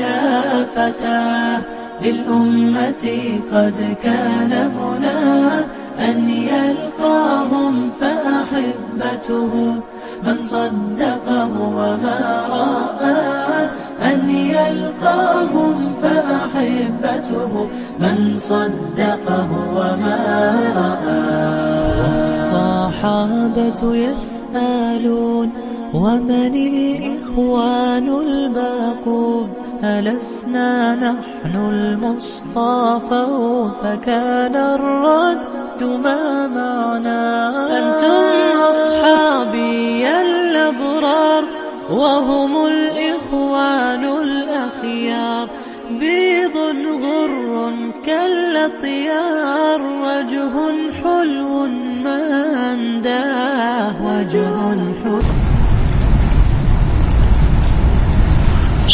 فاضت شافتاه للأمة قد كان مناه أن يلقاهم فأحبته من صدقه وما رآه أن يلقاهم فأحبته من صدقه وما رآه والصحابة يسألون ومن الإخوان الباقون؟ ألسنا نحن المصطفى فكان الرد ما معنا أنتم أصحابي الأبرار وهم الإخوان الأخيار. بيض غر كالأطيار وجه حلو ما أنداه وجه حلو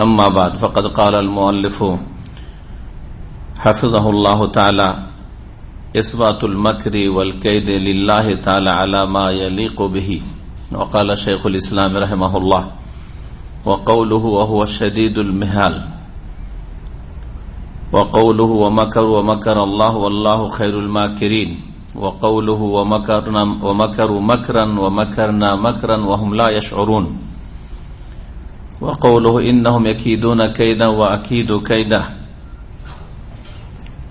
أما بعد فقد قال المؤلف حفظه الله تعالى إثبات المكر والكيد لله تعالى على ما يليق به. وقال شيخ الإسلام رحمه الله وقوله وهو شديد المهال. وقوله ومكر ومكر الله والله خير الماكرين. وقوله ومكرنا ومكروا مكرا ومكرنا مكرا وهم لا يشعرون. وقوله إنهم يكيدون كيدا وأكيد كيدا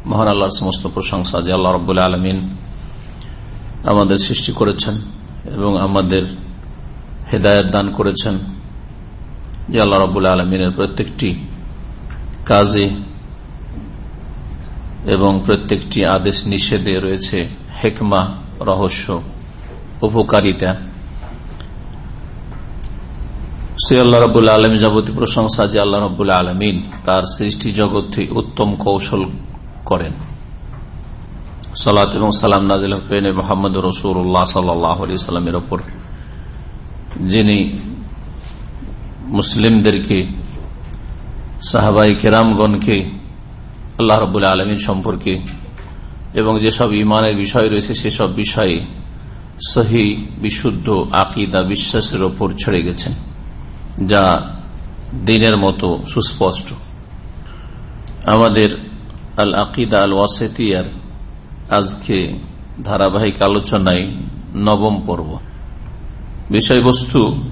মহান আল্লাহর সমস্ত প্রশংসা যে আল্লাহ রব্বুল আলমিন আমাদের সৃষ্টি করেছেন এবং আমাদের হেদায়ত দান করেছেন যে আল্লাহ রব্বুল আলমিনের প্রত্যেকটি কাজে এবং প্রত্যেকটি আদেশ নিষেধে রয়েছে হেকমা রহস্য উপকারিতা সে আল্লাহ আলম যাবতীয় প্রশংসা যে আল্লাহ রবুল্লা আলমিন তার সৃষ্টি জগৎে উত্তম কৌশল করেন। সালাত এবং সালাম নাজিল হুসেন মোহাম্মদ রসুল্লাহ সাল্লামের ওপর, যিনি মুসলিমদেরকে সাহাবাই কেরামগণকে, আল্লাহ রবুল্লা আলমিন সম্পর্কে এবং যেসব ইমানের বিষয় রয়েছে সেসব বিষয়ে সহি, বিশুদ্ধ আকিদা, বিশ্বাসের ওপর ছেড়ে গেছেন। যা দিনের মতো সুস্পষ্ট। আমাদের আল আকিদা আল ওয়াসেতিয়ার আজকে ধারাবাহিক আলোচনায় নবম পর্ব। বিষয়বস্তু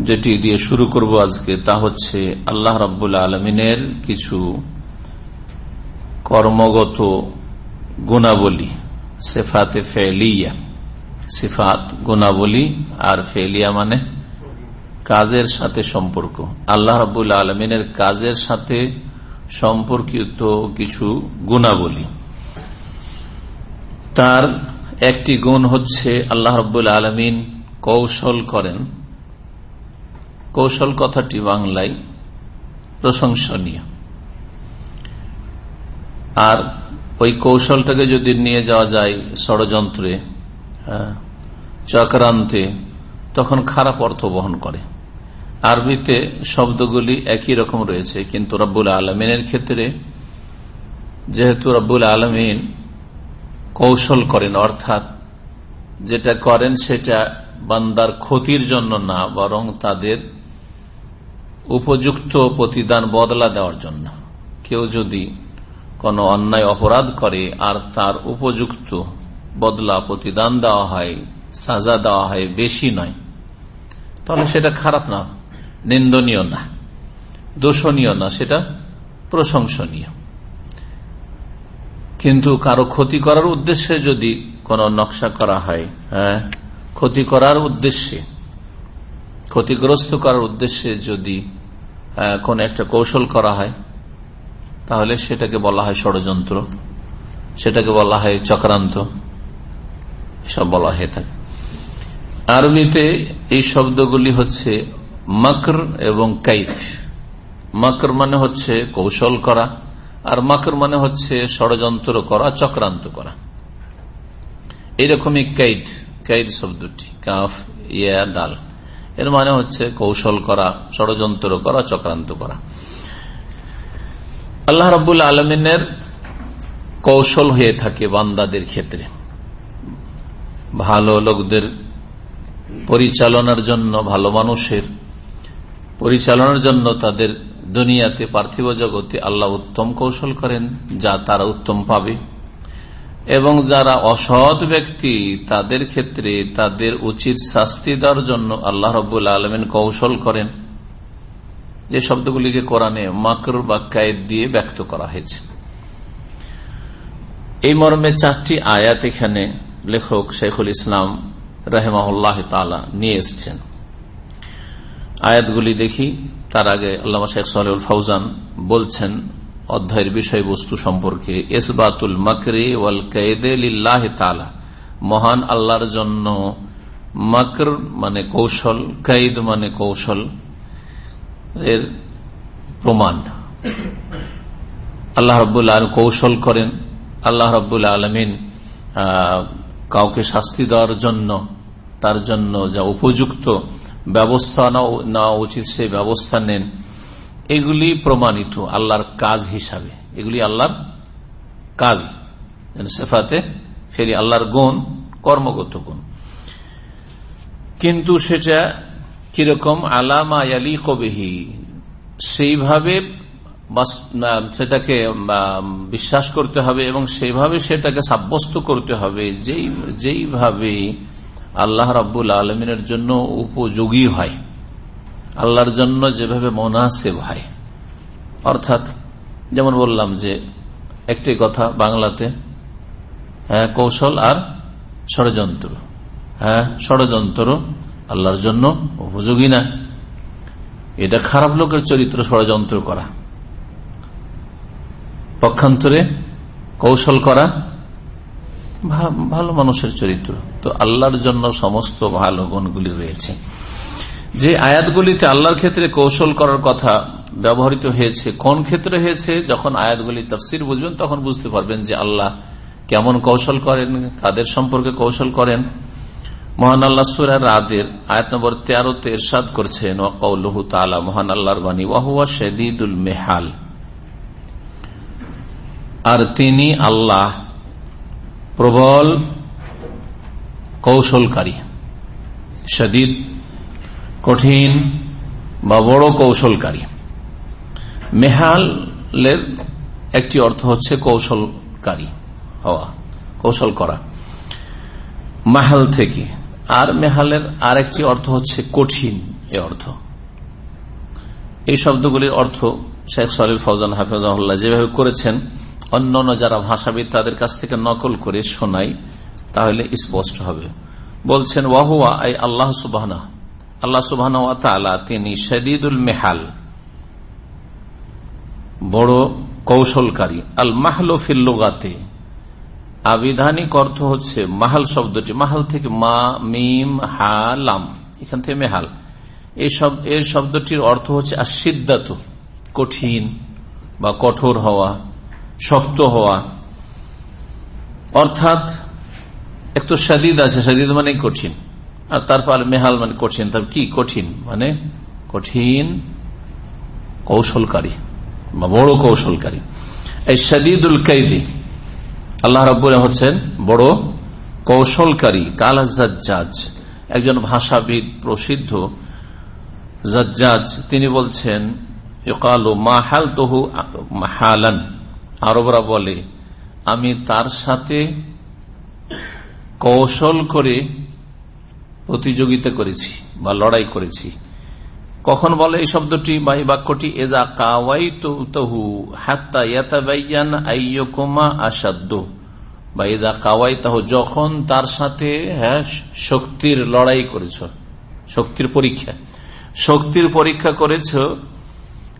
যেটি দিয়ে শুরু করব আজকে তা হচ্ছে আল্লাহ রাব্বুল আলমিনের কিছু কর্মগত গুণাবলী, সেফাতে ফেলিয়া। সিফাত গুণাবলী আর ফেলিয়া মানে কাজের সাথে সম্পর্ক। আল্লাহ রাবুল আলমিনের কাজের সাথে সম্পর্কিত কিছু গুণাবলী। তার একটি গুণ হচ্ছে আল্লাহ রব্বুল আলমিন কৌশল করেন। কৌশল কথাটি বাংলায় প্রশংসনীয়। আর ওই কৌশলটাকে যদি নিয়ে যাওয়া যায় ষড়যন্ত্রে চক্রান্তে তখন খারাপ অর্থ বহন করে। আরবিতে শব্দগুলি একই রকম রয়েছে, কিন্তু রব্বুল আলমিনের ক্ষেত্রে যেহেতু রব্বুল আলমিন কৌশল করেন, অর্থাৎ যেটা করেন সেটা বান্দার ক্ষতির জন্য না, বরং তাদের উপযুক্ত প্রতিদান বদলা দেওয়ার জন্য। কেউ যদি কোনো অন্যায় অপরাধ করে আর তার উপযুক্ত বদলা প্রতিদান দেওয়া হয় সাজা দেওয়া হয় বেশি নয়। তাহলে সেটা খারাপ না, নিন্দনীয় না, দোষণীয় না, সেটা প্রশংসনীয়। কিন্তু কারও ক্ষতি করার উদ্দেশ্যে যদি কোনো নকশা করা হয় হ্যাঁ ক্ষতি করার উদ্দেশ্যে, ক্ষতিগ্রস্ত করার উদ্দেশ্যে যদি কোন একটা কৌশল করা হয়, তাহলে সেটাকে বলা হয় ষড়যন্ত্র, সেটাকে বলা হয় চক্রান্ত সব বলা হয়ে থাকে। আরবিতে এই শব্দগুলি হচ্ছে মকর এবং কাইত মকর মানে হচ্ছে কৌশল করা, আর মকর মানে হচ্ছে ষড়যন্ত্র করা, চক্রান্ত করা। এইরকমই কাইদ কাইদ শব্দটি, কাফ, ইয়া ডাল এর মানে হচ্ছে কৌশল করা, ষড়যন্ত্র করা, চক্রান্ত করা। আল্লাহ রাবুল আলমিনের কৌশল হয়ে থাকে বান্দাদের ক্ষেত্রে। ভালো লোকদের পরিচালনার জন্য ভালো মানুষের, পরিচালনার জন্য তাদের দুনিয়াতে পার্থিব জগতে আল্লাহ উত্তম কৌশল করেন, যা তারা উত্তম পাবে। এবং যারা অসৎ ব্যক্তি, তাদের ক্ষেত্রে তাদের উচিত শাস্তি দেওয়ার জন্য আল্লাহ রবুল আলমিন কৌশল করেন। যে শব্দগুলিকে কোরআনে মাকর বা কায়েদ দিয়ে ব্যক্ত করা হয়েছে। এই মর্মে চারটি আয়াত এখানে লেখক শেখুল ইসলাম রাহেমাহুল্লাহ তালা নিয়ে এসছেন। আয়াতগুলি দেখি, তার আগে আল্লাহ শেখ সাহুল ফাউজান বলছেন অধ্যায়ের বিষয়বস্তু সম্পর্কে এসবাতুল মকরে ওয়াল কেদে লিল্লাহ তালা মহান আল্লাহর জন্য মকর মানে কৌশল কৈদ মানে কৌশল এর প্রমাণ। আল্লাহ রবুল্লা কৌশল করেন। আল্লাহ রবুল্লা আলমিন কাউকে শাস্তি দেওয়ার জন্য, তার জন্য যা উপযুক্ত ব্যবস্থা নেওয়া উচিত সেই ব্যবস্থা নেন। এগুলি প্রমাণিত আল্লাহর কাজ হিসাবে। এগুলি আল্লাহর কাজ। সেফাতে ফেরি আল্লাহর গুণ, কর্মগত গুণ। কিন্তু সেটা কীরকম? আলামা আলী কবেহি সেইভাবে সেটাকে বিশ্বাস করতে হবে এবং সেভাবে সেটাকে সাব্যস্ত করতে হবে যেই, যেইভাবে আল্লাহ রাব্বুল আলমিনের জন্য উপযোগী হয়। আল্লাহর জন্য যেভাবে মনাসেব হয়। অর্থাৎ, যেমন বললাম যে, একটি কথা বাংলাতে হ্যাঁ কৌশল আর ষড়যন্ত্র। হ্যাঁ ষড়যন্ত্র আল্লাহর জন্য উপযোগী না। এটা খারাপ লোকের চরিত্র ষড়যন্ত্র করা। পক্ষান্তরে কৌশল করা ভালো মানুষের চরিত্র। তো আল্লাহর জন্য সমস্ত ভালো গুণগুলি রয়েছে। যে আয়াতগুলিতে আল্লাহর ক্ষেত্রে কৌশল করার কথা ব্যবহৃত হয়েছে, কোন ক্ষেত্রে হয়েছে, যখন আয়াতগুলি তফসির বুঝবেন, তখন বুঝতে পারবেন যে আল্লাহ কেমন কৌশল করেন, কাদের সম্পর্কে কৌশল করেন। মহান আল্লাহ সুরার রাদের আয়াত নম্বর তেরোতে এরশাদ করছেন ওয়াকৌলহু তালা মহান আল্লাহর বাণী ওয়াহুয়া শেদিদুল মেহাল। আর তিনি আল্লাহ প্রবল কৌশলকারী সদিদ কঠিন বা বড় কৌশলকারী। মেহালের একটি অর্থ হচ্ছে কৌশলকারী হওয়া, কৌশল করা। মাহাল থেকে। আর মেহালের আর একটি অর্থ হচ্ছে কঠিন এ অর্থ। এই শব্দগুলির অর্থ শেখ সালিল ফৌজান হাফিজাহুল্লাহ যেভাবে করেছেন অন্য অন্য যারা ভাষাবিদ তাদের কাছ থেকে নকল করে শোনাই, তাহলে স্পষ্ট হবে। বলছেন, ওয়াহুয়া, আই আল্লাহ সুবাহনা আল্লাহ সুবাহ তিনি শদীদুল মেহাল, বড় কৌশলকারী। আল মাহল ফিল্লুগাতে আবিধানিক অর্থ হচ্ছে মাহাল শব্দটি, মাহাল থেকে মা, মিম, হা, লাম, এখান থেকে মেহাল। এই এর শব্দটির অর্থ হচ্ছে আসিদ্দাত কঠিন বা কঠোর হওয়া। শক্ত হওয়া। অর্থাৎ, একটু সাদিদ আছে, সাদিদ মানে কঠিন। আর তারপর মেহাল মানে কঠিন, তার কি কঠিন? মানে কঠিন কৌশলকারী বা বড় কৌশলকারী। এই সাদিদুল কাইদি, আল্লাহ রব হচ্ছেন বড় কৌশলকারী কালাজাজ একজন ভাষাবিদ প্রসিদ্ধ জাজ তিনি বলছেন মাহাল তহু হালান আরবরা বলে, আমি তার সাথে কৌশল করে প্রতিযোগিতা করেছি বা লড়াই করেছি। কখন বলে এই শব্দটি? বা এই বাক্যটি, এজা কাওয়াই তহু হাত্তা ইয়াতাবাইয়ান আইয়কুমা আসাদ্য বা এদা কাওয়াই তাহ যখন তার সাথে হ্যাঁ শক্তির লড়াই করেছ, শক্তির পরীক্ষা শক্তির পরীক্ষা করেছ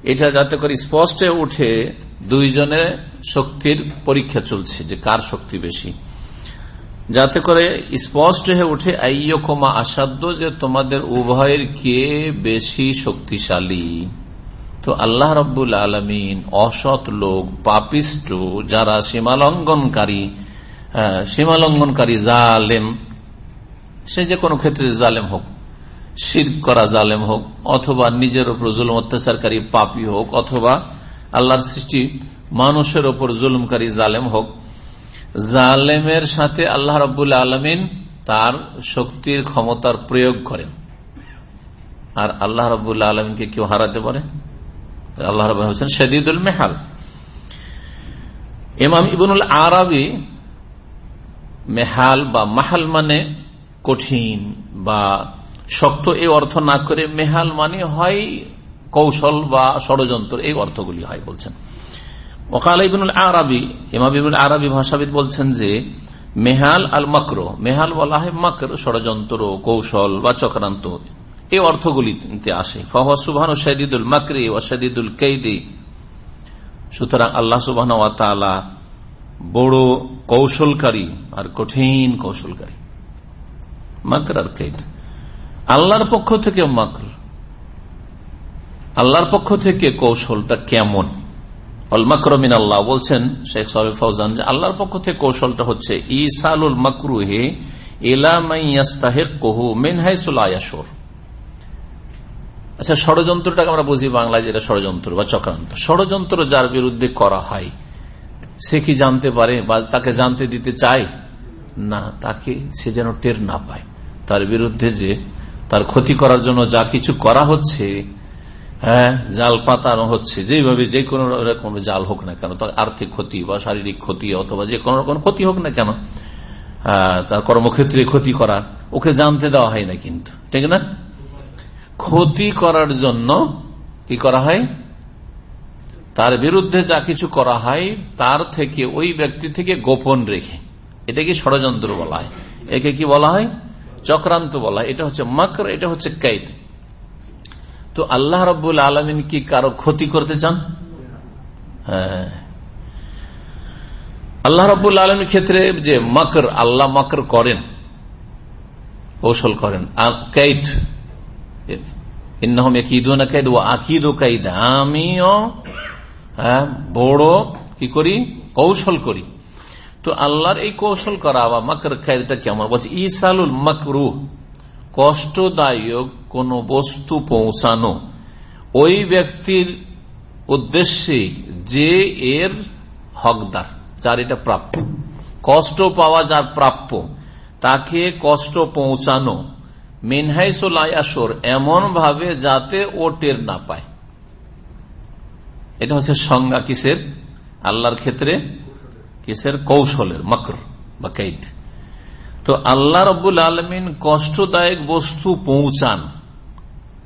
এটা যাতে করে স্পষ্ট উঠে দুইজনে শক্তির পরীক্ষা চলছে, যে কার শক্তি বেশি। যাতে করে স্পষ্ট হয়ে উঠে, আইয়কমা আসাধ্য যে তোমাদের উভয়ের কে বেশি শক্তিশালী। তো আল্লাহ রব্বুল আলমিন অসৎ লোক, পাপিষ্ট, যারা সীমালঙ্ঘনকারী সীমালঙ্ঘনকারী জালেম, সে যে কোনো ক্ষেত্রে জালেম হোক। শির করা জালেম হোক, অথবা নিজের ওপর জুলুম, অত্যাচারকারী পাপি হোক, অথবা আল্লাহর সৃষ্টি মানুষের ওপর জুলুমকারী জালেম হোক, জালেমের সাথে আল্লাহ রবুল্লা আলমিন তার শক্তির ক্ষমতার প্রয়োগ করেন। আর আল্লাহ রবুল্লা আলমিনকে কেউ হারাতে পারে? আল্লাহ রব হচ্ছেন শদীদুল মেহাল। ইমাম ইবনুল আরবি মেহাল বা মাহাল মানে কঠিন বা শক্ত এই অর্থ না করে মেহাল মানে হয় কৌশল বা ষড়যন্ত্র, এই অর্থগুলি হয় বলছেন। ওকাল আরবি, ইমাম ইবনুল আরবি ভাষাবিদ বলছেন যে, মেহাল আল মক্র, মেহাল বলা হয় মক্র, ষড়যন্ত্র, কৌশল বা চক্রান্ত। এই অর্থগুলিতে আসে। ফাহা সুবাহ শহীদুল মকরি ও শহীদুল কৈদি সুতরাং আল্লাহ সুবাহ বড় কৌশলকারী আর কঠিন কৌশলকারী। মকর আর কৈদ আল্লাহর পক্ষ থেকে মকর আল্লাহর পক্ষ থেকে কৌশলটা কেমন? অলমাকরমিন আল্লাহ বলছেন শেখ সাহেব ফৌজান যে আল্লাহর পক্ষ থেকে কৌশলটা হচ্ছে, ইসালুল মকরুহে আচ্ছা ষড়যন্ত্রটাকে আমরা বুঝি বাংলায় যেটা ষড়যন্ত্র বা চক্রান্ত। ষড়যন্ত্র যার বিরুদ্ধে করা হয়, সে কি জানতে পারে বা তাকে জানতে দিতে চায়? না, তাকে সে যেন টের না পায়। তার বিরুদ্ধে যে তার ক্ষতি করার জন্য যা কিছু করা হচ্ছে হ্যাঁ জাল পাতানো হচ্ছে যেভাবে যে কোনো রকম জাল হোক না কেন, তার আর্থিক ক্ষতি বা শারীরিক ক্ষতি অথবা যে কোনো রকম ক্ষতি হোক না কেন তার কর্মক্ষেত্রে ক্ষতি করা, ওকে জানতে দেওয়া হয় না কিন্তু, ঠিক না? ক্ষতি করার জন্য কি করা হয়? তার বিরুদ্ধে যা কিছু করা হয়, তার থেকে ওই ব্যক্তি থেকে গোপন রেখে, এটাকে ষড়যন্ত্র বলা হয়। একে কি বলা হয়? চক্রান্ত বলা, এটা হচ্ছে মকর, এটা হচ্ছে কাইদ। তো আল্লাহ রব্বুল আলমিন কি কারও ক্ষতি করতে চান? হ্যাঁ। আল্লাহ রব্বুল আলমীর ক্ষেত্রে যে মকর, আল্লাহ মাকর করেন, কৌশল করেন। কাইদ। আমিও হ্যাঁ বড় কি করি? কৌশল করি। তো আল্লাহর এই কৌশল করা বা মকর কায়দটা কেমন? বলছে, ইসালুল মকরু, কষ্টদায়ক কোন বস্তু পৌঁছানো। ওই ব্যক্তির উদ্দেশ্যে যে এর হকদার, যার এটা প্রাপ্য। কষ্ট পাওয়া যার প্রাপ্য, তাকে কষ্ট পৌঁছানো। মিনহাইসোলায়াসর এমন ভাবে যাতে ও টের না পায়। এটা হচ্ছে সংজ্ঞা কিসের? আল্লাহর ক্ষেত্রে কিসের? কৌশলের, মকর বা কৈদ তো আল্লাহ রবুল আলমিন কষ্টদায়ক বস্তু পৌঁছান।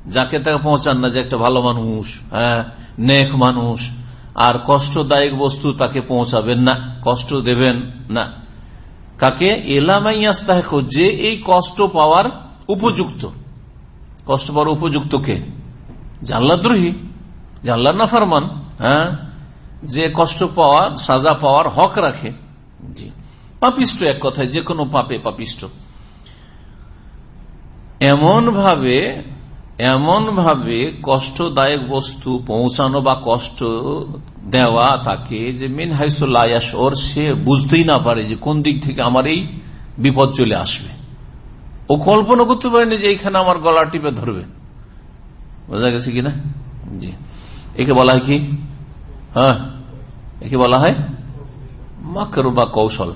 যাকে তাকে পৌঁছান না যে একটা ভালো মানুষ হ্যাঁ নেক মানুষ। আর কষ্টদায়ক বস্তু তাকে পৌঁছাবেন না, কষ্ট দেবেন না। কাকে? এলামাইয়াস্তাহেক যে এই কষ্ট পাওয়ার উপযুক্ত। কষ্ট পাওয়ার উপযুক্ত কে? জানলাদ্রোহী জানলার না ফারমান হ্যাঁ। যে কষ্ট পাওয়ার, সাজা পাওয়ার হক রাখে। জি। পাপিষ্ট এক কথায়, যে কোনো পাপে পাপিষ্ট এমন ভাবে এমন ভাবে কষ্টদায়ক বস্তু পৌঁছানো বা কষ্ট দেওয়া তাকে যে মিন হাইসুল্লাহ ওর সে বুঝতেই না পারে যে কোন দিক থেকে আমার এই বিপদ চলে আসবে। ও কল্পনা করতে পারেনি যে এইখানে আমার গলা টিপে ধরবে। বোঝা গেছে কিনা? জি। একে বলা হয় কি? হ্যাঁ। একে বলা হয় মাকর বা কৌশল।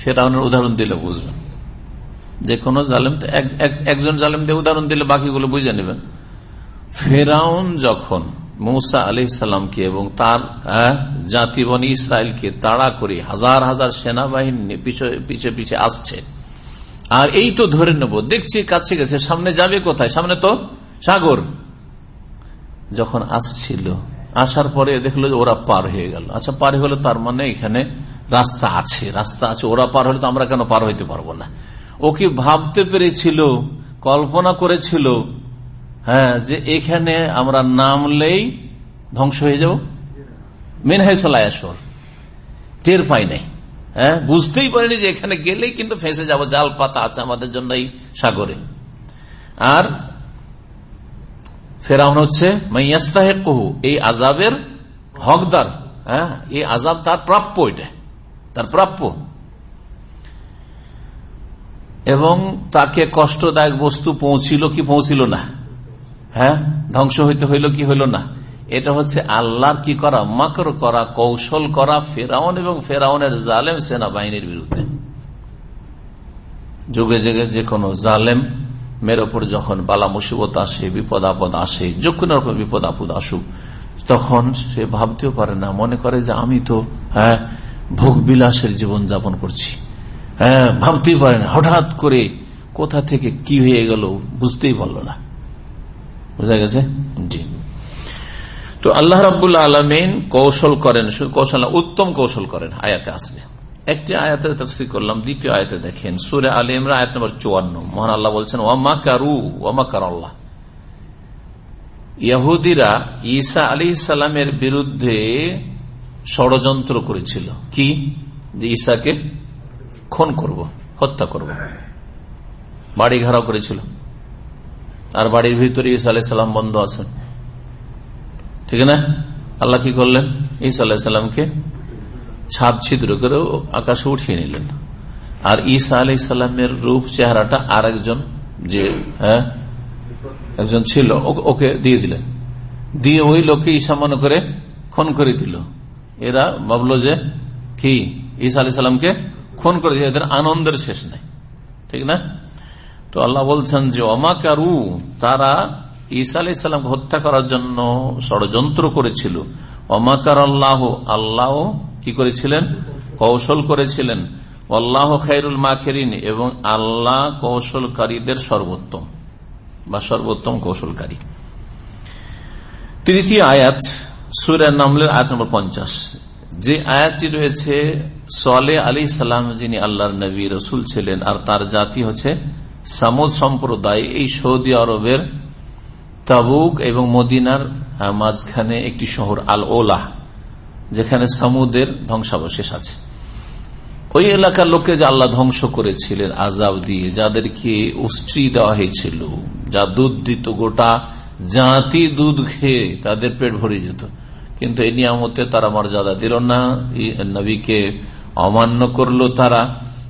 ফেরাউনের উদাহরণ দিলে বুঝবেন। যে কোনো জালেম একজন জালেম দিয়ে উদাহরণ দিলে বাকিগুলো বুঝে নেবেন। ফেরাউন যখন মৌসা আলি সাল্লামকে এবং তার জাতি বনি ইসরায়েলকে তাড়া করে হাজার হাজার সেনাবাহিনী পিছিয়ে পিছিয়ে আসছে, আর এই তো ধরে নেব, দেখছি কাছে গেছে, সামনে যাবে কোথায়? সামনে তো সাগর। যখন আসছিল আসার পরে দেখল যে ওরা পার হয়ে গেল। আচ্ছা পার হলে তার মানে এখানে রাস্তা আছে রাস্তা আছে, ওরা পার হলে তো আমরা কেন পার হইতে পারব না? ও কি ভাবতে পেরেছিল, কল্পনা করেছিল হ্যাঁ যে এখানে আমরা নামলেই ধ্বংস হয়ে যাব? মিনহাইসলায়াসর টের পাই নাই। হ্যাঁ বুঝতেই পারিনি যে এখানে গেলেই কিন্তু ফেসে যাব। জাল পাতা আছে আমাদের জন্য এই সাগরে। আর ফেরাউন হচ্ছে এই আজাবের হকদার হ্যাঁ? এই আজাব তার প্রাপ্য এটা, তার প্রাপ্য। এবং তাকে কষ্টদায়ক বস্তু পৌঁছিল কি পৌঁছিল না হ্যাঁ? ধ্বংস হইতে হইল কি হইল না। এটা হচ্ছে আল্লাহর কি করা, মাকর করা, কৌশল করা ফেরাউন এবং ফেরাউনের জালেম সেনাবাহিনীর বিরুদ্ধে। যুগে যুগে যে কোনো জালেম মের ওপর যখন বালা মুসিবত আসে, বিপদ আপদ আসে, যে কোনো রকম বিপদ আপদ আসুক, তখন সে ভাবতেও পারে না, মনে করে যে আমি তো হ্যাঁ ভোগ বিলাসের জীবন যাপন করছি। হ্যাঁ ভাবতেই পারে না, হঠাৎ করে কোথা থেকে কি হয়ে গেল বুঝতেই পারল না। বুঝা গেছে? জি। তো আল্লাহ রাবুল্লা আলমিন কৌশল করেন কৌশল উত্তম কৌশল করেন, আয়াতে আসবে। একটি আয়াতে তফসি করলাম, দ্বিতীয় আয়াতে দেখেন, সুরে আলী ইমরা আয়াত নম্বর চুয়ান্ন। মহান আল্লাহ বলছেন ওয়ামা কারু ওয়ামা কার আল্লাহ? ইয়াহুদিরা ঈসা আলী ইসালামের বিরুদ্ধে ষড়যন্ত্র করেছিল। কি? যে ঈসাকে খুন করব, হত্যা করব। বাড়ি ঘেরাও করেছিল। আর বাড়ির ভিতরে ঈসা আলাই সাল্লাম বন্ধ আছেন। ঠিক না? আল্লাহ কি করলেন? ঈসা আল্লাহ সাল্লামকে ছাদ ছিদ্র করে আকাশে উঠিয়ে নিলেন। আর ঈসা আলাই সাল্লামের রূপ চেহারাটা আর একজন যে হ্যাঁ একজন ছিল ওকে দিয়ে দিলেন। দিয়ে ওই লোককে ঈসা মনে করে খুন করে দিল। এরা ভাবলো যে, কি, ঈসা আলি সাল্লামকে খুন করে দিয়ে এদের আনন্দের শেষ নাই। ঠিক না? তো আল্লাহ বলছেন যে অমাকারু তারা ঈসা আলি সাল্লামকে হত্যা করার জন্য ষড়যন্ত্র করেছিল। অমাকার আল্লাহ আল্লাহ কি করেছিলেন? কৌশল করেছিলেন। আল্লাহ খাইরুল মাকেরিন এবং আল্লাহ কৌশলকারীদের সর্বোত্তম বা সর্বোত্তম কৌশলকারী। তৃতীয় আয়াত সুরের নামলের আয়াত নম্বর পঞ্চাশ। যে আয়াতটি রয়েছে, সলে আলী সালাম যিনি আল্লাহর নবী রসুল ছিলেন আর তার জাতি হচ্ছে সামুদ সম্প্রদায়, এই সৌদি আরবের তাবুক এবং মদিনার মাঝখানে একটি শহর আল ওলাহ যেখানে সামুদের ধ্বংসাবশেষ আছে। ওই এলাকার লোককে যে আল্লাহ ধ্বংস করেছিলেন আজাব দিয়ে, যাদেরকে উষ্ট্রি দেওয়া হয়েছিল, যা দুধ দিত, গোটা জাতি দুধ খেয়ে তাদের পেট ভরে যেত। কিন্তু এই নিয়ামতে তারা মর্যাদা দিল না নবীকে অমান্য করল তারা,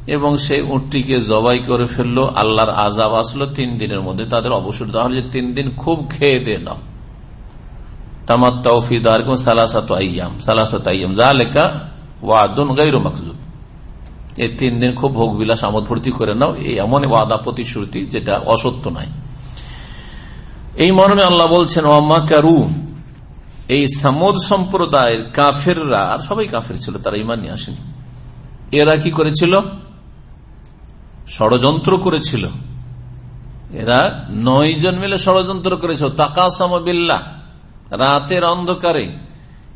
এবং সেই উটটিকে জবাই করে ফেলল, আল্লাহর আজাব আসলো, তিন দিনের মধ্যে তাদের অবসর দেওয়া হলো, যে তিন দিন খুব খেয়ে দে নাও। তামাত তৌফিদার সালাসাত আইয়াম সালাসাত আইয়াম ওয়াদুন তিন দিন খুব ভোগ বিলাস করে নাও এই এমন ওয়াদা প্রতিশ্রুতি যেটা অসত্য নয় এই আল্লাহ বলছেন এই সম্প্রদায়ের কাফেররা আর সবাই কাফের ছিল তারা ইমান নিয়ে আসেনি এরা কি করেছিল ষড়যন্ত্র করেছিল এরা নয় জন মিলে ষড়যন্ত্র করেছিল তাকাসামবিল্লা রাতের অন্ধকারে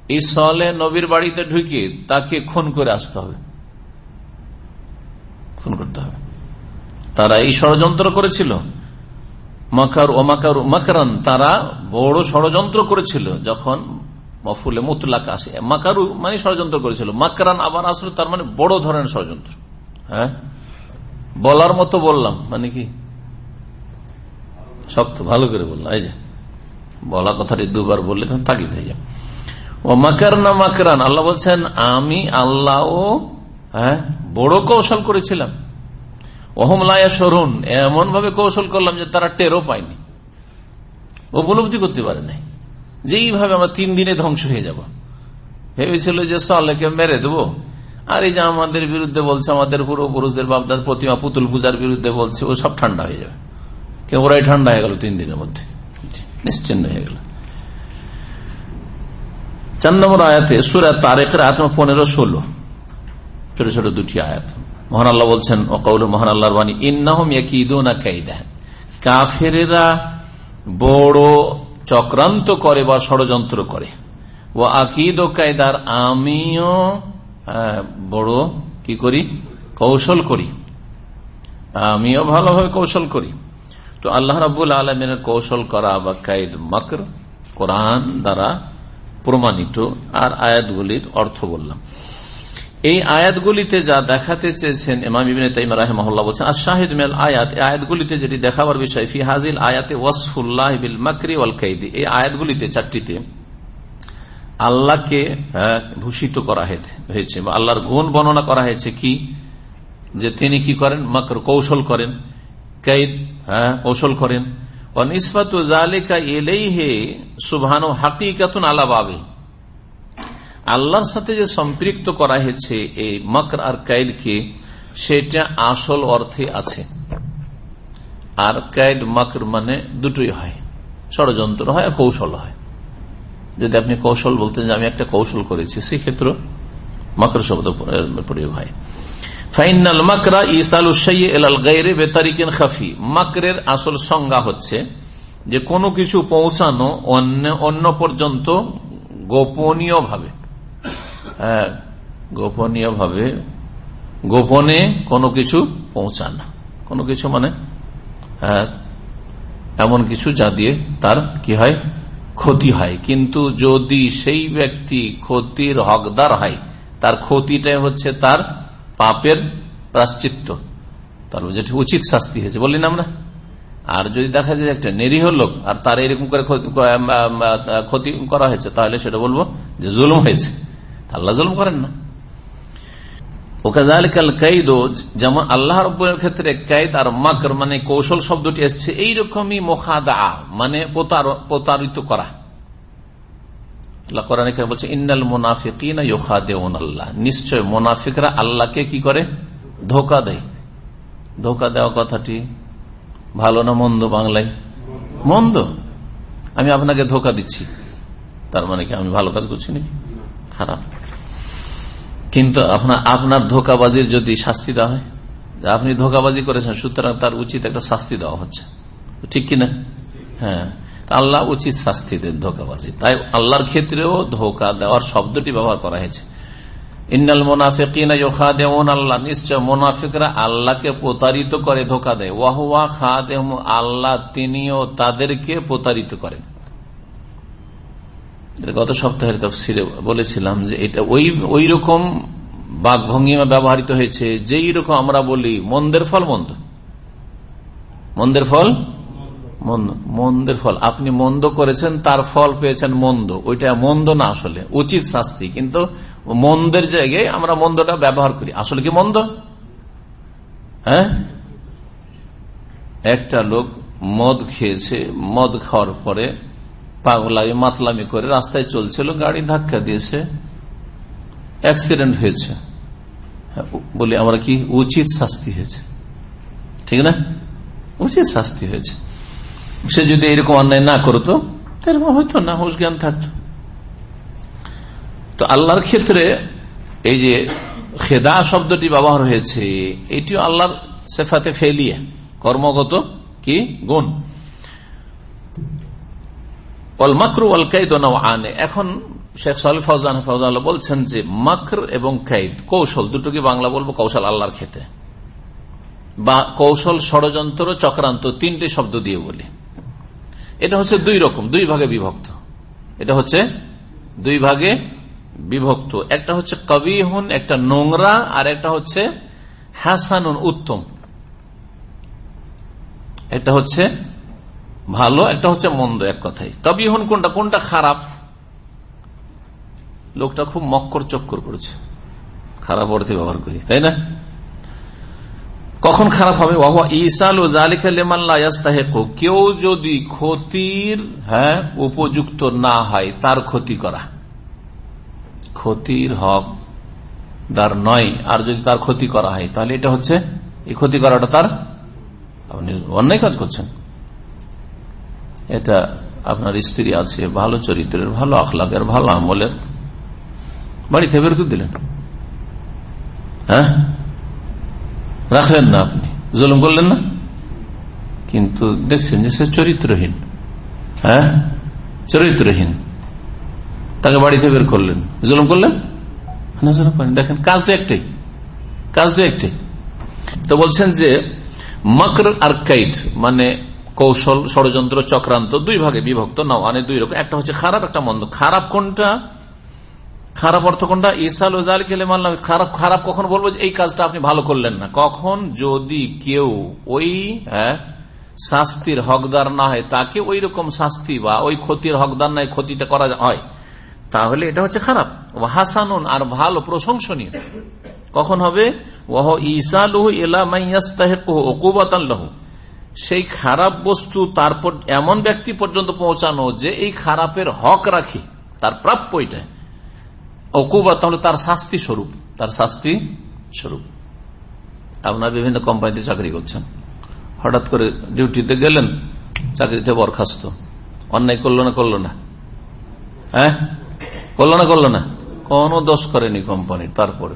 এই সলে নবীর বাড়িতে ঢুকে তাকে খুন করে আসতে হবে। খুন করতে হবে। তারা এই ষড়যন্ত্র করেছিল। মাকার ও মাকার মাকারান তারা বড় ষড়যন্ত্র করেছিল যখন মফুলে মুতলাক আসে। মাকারু মানে ষড়যন্ত্র করেছিল। মাকারান আবার আসলে, তার মানে বড় ধরনের ষড়যন্ত্র। হ্যাঁ? বলার মতো বললাম। মানে কি? শক্ত, ভালো করে বললাম। এই যে। বলা কথাটি দুবার বললে তখন তাগিদ হয়ে যাবে। ও মাকার না মাকরান, আল্লাহ বলছেন, আমি আল্লাহ হ্যাঁ বড় কৌশল করেছিলাম। অহমলায়া সরুন এমন ভাবে কৌশল করলাম যে তারা টেরও পায়নি। উপলব্ধি করতে পারে নাই। যেইভাবে আমরা তিন দিনে ধ্বংস হয়ে যাব। ভেবেছিল যে সালেকে মেরে দেবো। আর এই যে আমাদের বিরুদ্ধে বলছে, আমাদের পূর্বপুরুষদের বাপদাদ প্রতিমা পুতুল পূজার বিরুদ্ধে বলছে, ও সব ঠান্ডা হয়ে যাবে। কেউ ওরাই ঠান্ডা হয়ে গেল তিন দিনের মধ্যে। নিশ্চিন্ন হয়ে গেল। চার নম্বর আয়াতে সুরা তারেকের আয়াত পনেরো ষোলো। ছোট ছোট দুটি আয়াত। মহান আল্লাহ বলছেন, ও কৌল মহান আল্লাহর বাণী, ইন্নাহম কাফেরেরা বড় চক্রান্ত করে বা ষড়যন্ত্র করে। ও আকিদ ও কায়দার আমিও বড় কি করি? কৌশল করি। আমিও ভালোভাবে কৌশল করি। তো আল্লাহ রাবুল আলমের কৌশল করা বা কায়দ মকর কোরআন দ্বারা প্রমাণিত আর আয়াতগুলির অর্থ বললাম। এই আয়াতগুলিতে যা দেখাতে চেয়েছেন ইমাম ইবিন রাহমহল্লা বলছেন আর শাহিদ মেল আয়াত আয়াতগুলিতে যেটি দেখাবার বিষয়, ফি হাজিল আয়াতে ওয়াসফুল্লাহ বিল মাকরি ওয়াল কাইদি এই আয়াতগুলিতে চারটিতে আল্লাহকে ভূষিত করা হয়েছে বা আল্লাহর গুণ বর্ণনা করা হয়েছে কি? যে তিনি কি করেন? মাকর কৌশল করেন। কাইদ হ্যাঁ কৌশল করেন। আল্লাহর সাথে যে সম্পৃক্ত করা হয়েছে এই মকর আর কাইদকে, সেটা আসল অর্থে আছে। আর কাইদ মকর মানে দুটোই হয়। ষড়যন্ত্র হয় আর কৌশল হয়। যদি আপনি কৌশল বলতেন যে আমি একটা কৌশল করেছি, সেক্ষেত্রে মকর শব্দ প্রয়োগ হয়। ফাইনাল মকরা ইসাল বেতারিকেন খাফি। মকরের আসল সংজ্ঞা হচ্ছে যে কোনো কিছু পৌঁছানো অন্য অন্য পর্যন্ত গোপনীয় ভাবে হ্যাঁ গোপনীয় ভাবে গোপনে কোনো কিছু পৌঁছানো। কোনো কিছু মানে এমন কিছু যা দিয়ে তার কি হয়? ক্ষতি হয়। কিন্তু যদি সেই ব্যক্তি ক্ষতির হকদার হয়, তার ক্ষতিটাই হচ্ছে তার পাপের প্রাশ্চিত্য। তার যেটা উচিত শাস্তি হয়েছে বললি না আমরা? আর যদি দেখা যায় একটা নিরীহ লোক, আর তার এরকম করে ক্ষতি করা হয়েছে, তাহলে সেটা বলব যে জুলুম হয়েছে। আল্লাহ জুলুম করেন না। যেমন আল্লাহ রব্বুরের ক্ষেত্রে কায়দ আর মাকর মানে কৌশল শব্দটি এসছে, এইরকমই মোখাদা মানে প্রতারিত করা। বলছে, ইন্নাল মোনাফিকিনা আল্লাহ নিশ্চয় মোনাফিকরা আল্লাহকে কি করে? ধোকা দেয়। ধোকা দেওয়া কথাটি ভালো না মন্দ বাংলায়? মন্দ। আমি আপনাকে ধোকা দিচ্ছি। তার মানে কি আমি ভালো কাজ করছি নাকি? খারাপ। কিন্তু আপনার আপনার ধোকাবাজির যদি শাস্তি দেওয়া হয় আপনি ধোকাবাজি করেছেন, সুতরাং তার উচিত একটা শাস্তি দেওয়া হচ্ছে। ঠিক কিনা? হ্যাঁ। আল্লাহ উচিত শাস্তি দেন, ধোকাবাজি। তাই আল্লাহর ক্ষেত্রেও ধোকা দেওয়ার শব্দটি ব্যবহার করা হয়েছে। ইন্নাল মোনাফিকিনা আল্লাহ, নিশ্চয় মোনাফিকরা আল্লাহকে প্রতারিত করে ধোকা দেয়। ওয়াহুয়া খা দেহ আল্লাহ তিনিও তাদেরকে প্রতারিত করেন। গত সপ্তাহের তফসিরে বলেছিলাম যে এটা ওই ওই রকম বাঘভঙ্গিমা ব্যবহৃত হয়েছে, যেই রকম আমরা বলি মন্দের ফল মন্দ। মন্দের ফল মন্দ মন্দের ফল। আপনি মন্দ করেছেন তার ফল পেয়েছেন মন্দ। ওইটা মন্দ না আসলে উচিত শাস্তি। কিন্তু মন্দের জায়গায় আমরা মন্দটা ব্যবহার করি। আসলে কি মন্দ? হ্যাঁ? একটা লোক মদ খেয়েছে মদ খাওয়ার পরে পাগলামি মাতলামি করে রাস্তায় চলছিল গাড়ি ধাক্কা দিয়েছে অ্যাক্সিডেন্ট হয়েছে। হ্যাঁ, বলি আমরা কি উচিত শাস্তি হয়েছে? ঠিক না? উচিত শাস্তি হয়েছে। সে যদি এরকম অন্যায় না করতো এরকম হইতো না, হুশ জ্ঞান থাকতো। তো আল্লাহর ক্ষেত্রে এই যে খেদা শব্দটি ব্যবহার হয়েছে, এটিও আল্লাহর সেফাতে ফেলিয়ে, কর্মগত কি? গুণ। কাইদ আনে এখন শেখ বলছেন যে মাকর এবং কাইদ, কৌশল, দুটোকে বাংলা বলব কৌশল আল্লাহর ক্ষেত্রে। বা কৌশল ষড়যন্ত্র চক্রান্ত, তিনটে শব্দ দিয়ে বলি। এটা হচ্ছে দুই রকম, দুই ভাগে বিভক্ত। এটা হচ্ছে দুই ভাগে বিভক্ত। একটা হচ্ছে কবিহুন, একটা নোংরা, আর একটা হচ্ছে হাসানুন, উত্তম। একটা হচ্ছে ভালো, একটা হচ্ছে মন্দ, এক কথাই কবিহুন কোনটা কোনটা খারাপ? লোকটা খুব মক্কর চক্কর করেছে। খারাপ অর্থে ব্যবহার করি, তাই না? কখন খারাপ হবে? ইসাল ও কেউ যদি ক্ষতির হ্যাঁ উপযুক্ত না হয়, তার ক্ষতি করা। ক্ষতির হক দার নয়, আর যদি তার ক্ষতি করা হয়, তাহলে এটা হচ্ছে, এই ক্ষতি করাটা তার আপনি অন্যায় কাজ করছেন। এটা আপনার স্ত্রী আছে, ভালো চরিত্রের, ভালো আখলাকের, ভালো আমলের। বাড়িতে বের করে দিলেন। হ্যাঁ? রাখলেন না আপনি। জুলুম করলেন না? কিন্তু দেখছেন যে সে চরিত্রহীন। হ্যাঁ? চরিত্রহীন। তাকে বাড়িতে বের করলেন। জুলুম করলেন? দেখেন, কাজ তো একটাই। কাজ তো একটাই। তো বলছেন যে, মকর আর কাইদ মানে কৌশল, ষড়যন্ত্র, চক্রান্ত, দুই ভাগে বিভক্ত নাও মানে দুই রকম। একটা হচ্ছে খারাপ, একটা মন্দ। খারাপ কোনটা? খারাপ অর্থ কোনটা? ইসাল ওজাল খেলে মানলাম? খারাপ খারাপ কখন বলব যে এই কাজটা আপনি ভালো করলেন না? কখন? যদি কেউ ওই হ্যাঁ শাস্তির হকদার না হয়, তাকে ওই রকম শাস্তি বা ওই ক্ষতির হকদার নাই, ক্ষতিটা করা হয়, তাহলে এটা হচ্ছে খারাপ। হাসানুন, আর ভালো প্রশংসনীয়। কখন হবে? ওহ ইসালুহ এলামাইয়াস্তাহু সেই খারাপ বস্তু তারপর এমন ব্যক্তি পর্যন্ত পৌঁছানো যে এই খারাপের হক রাখি, তার প্রাপ্য এটা অকুবা তাহলে তার শাস্তি স্বরূপ, তার শাস্তি স্বরূপ। আপনার বিভিন্ন কোম্পানিতে চাকরি করছেন। হঠাৎ করে ডিউটিতে গেলেন, চাকরিতে বরখাস্ত। অন্যায় করল না করল না? হ্যাঁ? করল না করল না? কোনো দোষ করেনি কোম্পানি তারপরে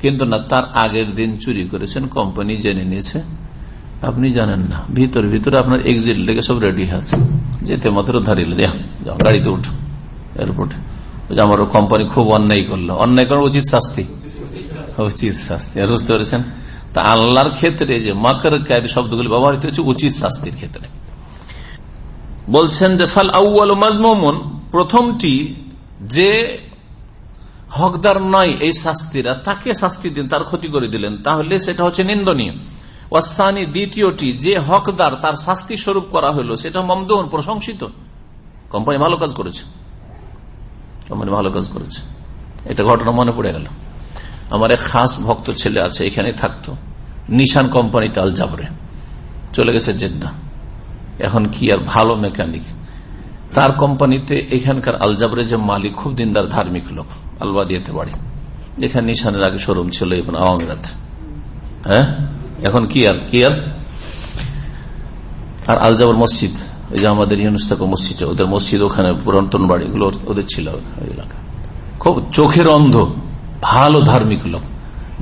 কিন্তু না, তার আগের দিন চুরি করেছেন, কোম্পানি জেনে নিয়েছে। আপনি জানেন না, ভিতর ভিতরে আপনার এক্সিট লেগে সব রেডি আছে। যেতে মাত্র ধারিলে। গাড়িতে উঠো এয়ারপোর্টে আমার কোম্পানি খুব অন্যায় করল। অন্যায় করার উচিত শাস্তি। উচিত শাস্তি। বুঝতে পেরেছেন? তা আল্লাহর ক্ষেত্রে যে মাকর কায়দ শব্দগুলি ব্যবহৃত হচ্ছে উচিত শাস্তির ক্ষেত্রে। বলছেন যে, ফাল আউ্ল মাজমুন প্রথমটি যে হকদার নয় এই শাস্তিরা, তাকে শাস্তি দিন, তার ক্ষতি করে দিলেন। তাহলে সেটা হচ্ছে নিন্দনীয়। ওয়াসানি, দ্বিতীয়টি, যে হকদার তার শাস্তি স্বরূপ করা হলো, সেটা মমদন, প্রশংসিত। কোম্পানি ভালো কাজ করেছে। কোম্পানি ভালো কাজ করেছে। এটা ঘটনা মনে পড়ে গেল। আমার এক খাস ভক্ত ছেলে আছে এখানে থাকতো। নিশান কোম্পানিতে আল জাবরে। চলে গেছে জেদ্দা। এখন কি আর ভালো মেকানিক। তার কোম্পানিতে এখানকার আলজাবরে যে মালিক, খুব দিনদার ধার্মিক লোক আলবা আলবাদিয়াতে বাড়ি। এখানে নিশানের আগে শোরুম ছিল এখন আওয়ামিরাত। হ্যাঁ? এখন কি আর কি আর? আর আলজাবর মসজিদ। ওই যে আমাদের ইউনুস্তাক মসজিদ ওদের মসজিদ ওখানে পুরাতন বাড়ি গুলো ওদের ছিল খুব চোখের অন্ধ, ভালো ধার্মিক লোক।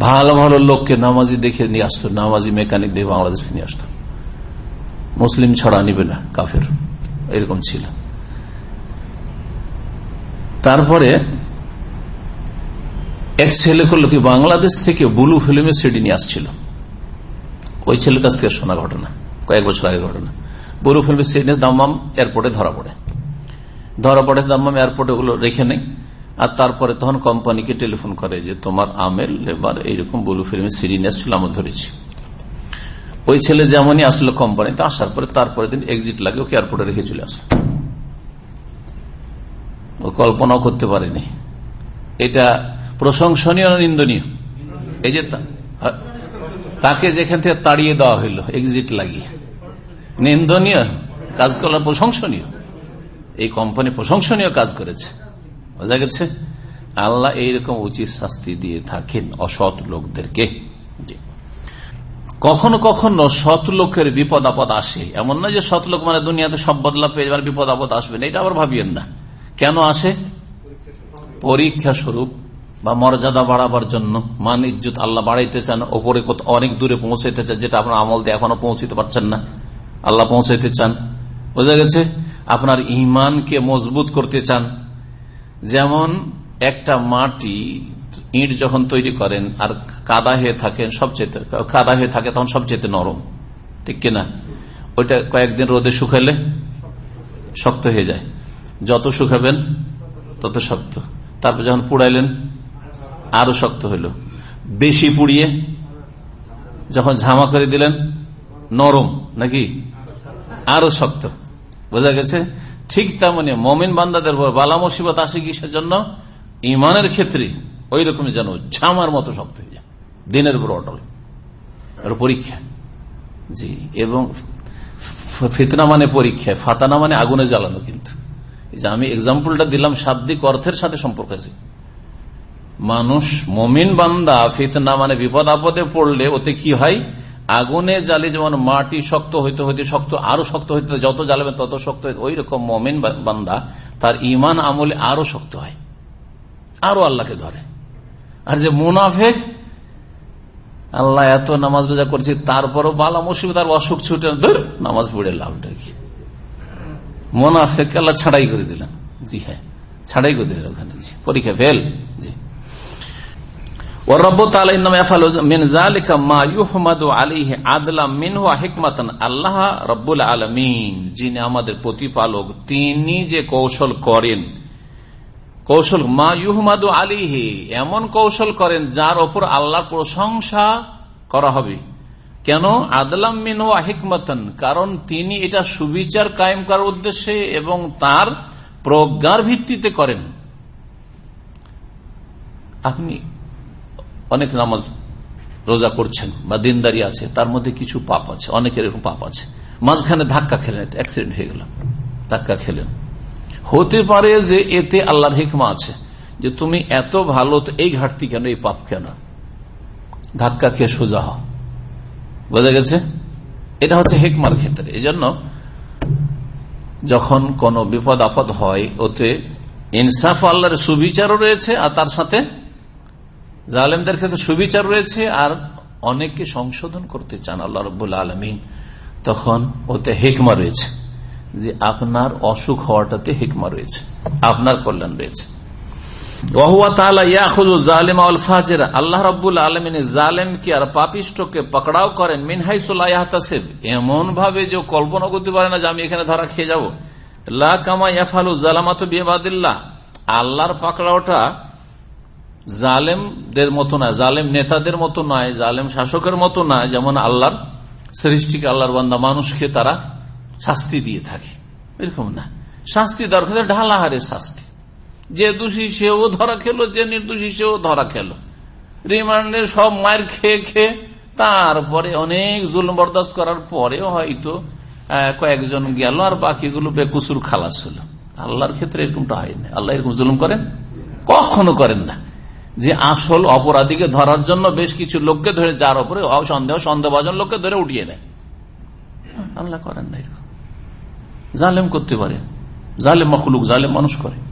ভালো ভালো লোককে নামাজি দেখে নিয়ে আসতো, নামাজি মেকানিক দেখে বাংলাদেশে নিয়ে আসতো। মুসলিম ছাড়া নিবে না, কাফের। এরকম ছিল। তারপরে এক ছেলে করল কি, বাংলাদেশ থেকে বুলু ফিল্মে সিডি নিয়ে আসছিল। ওই ছেলের কাছ থেকে শোনা ঘটনা, কয়েক বছর আগে ঘটনা। বুলু ফিল্মে সিডি দাম্মাম এয়ারপোর্টে ধরা পড়ে। ধরা পড়ে দাম্মাম এয়ারপোর্টে ওগুলো রেখে নেই। আর তারপরে তখন কোম্পানিকে টেলিফোন করে যে তোমার আমেল এবার এইরকম বুলু ফিল্মে সিডি নিয়ে আসছিল, আমরা ধরেছি। ওই ছেলে যেমনই আসলো কোম্পানিতে আসার পরে তারপরে দিন এক্সিট লাগে, ওকে এয়ারপোর্টে রেখে চলে আসলো। ও কল্পনাও করতে পারেনি। এটা প্রশংসনীয় না নিন্দনীয়? এই যে তাকে যেখান থেকে তাড়িয়ে দেওয়া হইল এক্সিট লাগিয়ে। নিন্দনীয়, কাজ করলাম প্রশংসনীয়। এই কোম্পানি প্রশংসনীয় কাজ করেছে। বোঝা গেছে? আল্লাহ এইরকম উচিত শাস্তি দিয়ে থাকেন অসৎ লোকদেরকে। কখনো কখনো সৎ লোকের বিপদ আপদ আসে। এমন না যে সৎ লোক মানে দুনিয়াতে সব বদলা পেয়ে যাবার বিপদ আপদ আসবে না, এটা আবার ভাবিয়েন না। কেন আসে? পরীক্ষা স্বরূপ বা মর্যাদা বাড়াবার জন্য। মান ইজ্জত আল্লাহ বাড়াইতে চান, ওপরে অনেক দূরে পৌঁছাইতে চান, যেটা আপনার আমল দিয়ে এখনও পৌঁছতে পারছেন না। আল্লাহ পৌঁছাইতে চান। বোঝা গেছে, আপনার ইমানকে মজবুত করতে চান। যেমন একটা মাটি ইট যখন তৈরি করেন আর কাদা হয়ে থাকেন সবচেয়ে, কাদা হয়ে থাকে তখন সবচেয়ে নরম, ঠিক কিনা ওইটা কয়েকদিন রোদে শুকাইলে শক্ত হয়ে যায়। যত শুকাবেন, তত শক্ত। তারপর যখন পুড়াইলেন, আরও শক্ত হইল। বেশি পুড়িয়ে যখন ঝামা করে দিলেন নরম নাকি? আরও শক্ত। বোঝা গেছে? ঠিক তেমনি মমিন বান্দাদের বালা মুসিবত আসে কিসের জন্য? ইমানের ক্ষেত্রে ওই রকম যেন ঝামার মতো শক্ত হয়ে যায়। দিনের উপর অটল। পরীক্ষা। জি, এবং ফিতনা মানে পরীক্ষা, ফাতানা মানে আগুনে জ্বালানো কিন্তু। যে আমি এক্সাম্পলটা দিলাম, শাব্দিক অর্থের সাথে সম্পর্ক আছে। মানুষ, মমিন বান্দা, ফিতনা মানে বিপদ আপদে পড়লে ওতে কি হয়? আগুনে জালে যেমন মাটি শক্ত হইতে হইতে শক্ত, আরও শক্ত হইতে যত জ্বালাবে তত শক্ত ওই রকম মমিন বান্দা তার ইমান আমলে আরও শক্ত হয়। আরও আল্লাহকে ধরে। আর যে মুনাফেক, আল্লাহ এত নামাজ রোজা করছি, তারপরও বালা মুসিবত তার অসুখ ছুটে ধর, নামাজ পড়ে লাভটা কি? মোনাফেক, আল্লাহ ছাড়াই করে দিলেন। জি হ্যাঁ ছাড়াই করে দিলেন ওখানে। পরীক্ষা ফেল জি। প্রতিপালক, তিনি যে কৌশল করেন, কৌশল মা ইউহমাদু আলিহি এমন কৌশল করেন যার ওপর আল্লাহ প্রশংসা করা হবে। কেন? আদলাম মিন ও হিকমতন, কারণ তিনি এটা সুবিচার কায়েম করার উদ্দেশ্যে এবং তার প্রজ্ঞার ভিত্তিতে করেন। আপনি অনেক নামাজ রোজা করছেন বা দিনদারি আছে, তার মধ্যে কিছু পাপ আছে, অনেকের এরকম পাপ আছে। মাঝখানে ধাক্কা খেলেন অ্যাক্সিডেন্ট হয়ে গেল, ধাক্কা খেলেন। হতে পারে যে এতে আল্লাহর হিকমা আছে, যে তুমি এত ভালো, তো এই ঘাটতি কেন, এই পাপ কেন? ধাক্কা খেয়ে সোজা হও। বোঝা গেছে? এটা হচ্ছে হেকমার ক্ষেত্রে। এই জন্য যখন কোন বিপদ আপদ হয়, ওতে ইনসাফ আল্লাহর সুবিচারও রয়েছে, আর তার সাথে জালেমদের ক্ষেত্রে সুবিচার রয়েছে আর অনেককে সংশোধন করতে চান আল্লাহ রব্বুল আলমিন। তখন ওতে হেকমা রয়েছে যে আপনার অসুখ হওয়াটাতে হেকমা রয়েছে, আপনার কল্যাণ রয়েছে। আল্লাহ রব্বুল আলমিনী জালেমকে আর পাপিষ্টকে পকড়াও করেন মিনহাই মিনহাইসুল্লাহতাসেব এমন ভাবে যে কল্পনা করতে পারে না যে আমি এখানে ধরা খেয়ে যাব। লা কামা ইয়াফালু জালামাত বিবাদিল্লাহ, আল্লাহর পাকড়াওটা জালেমদের মতো নয় জালেম নেতাদের মতো নয়, জালেম শাসকের মতো নয়, যেমন আল্লাহর সৃষ্টিকে আল্লাহর বান্দা মানুষকে তারা শাস্তি দিয়ে থাকে। এরকম না। শাস্তি দরকার ঢালাহারে শাস্তি। যে দোষী সেও ধরা খেলো, যে নির্দোষী সেও ধরা খেলো। রিমান্ডে সব মায়ের খেয়ে খেয়ে তারপরে অনেক জুল বরদাস্ত করার পরেও হয়তো কয়েকজন গেল আর বাকিগুলো বেকুসুর খালাস হলো। আল্লাহর ক্ষেত্রে এরকমটা হয় না। আল্লাহ এরকম জুলুম করেন? কখনো করেন না। যে আসল অপরাধীকে ধরার জন্য বেশ কিছু লোককে ধরে যার উপরে সন্দেহ সন্দেহভাজন লোককে ধরে উঠিয়ে নেয়। আল্লাহ করেন না এরকম। জালেম করতে পারে। জালেম মখলুক জালেম মানুষ করে।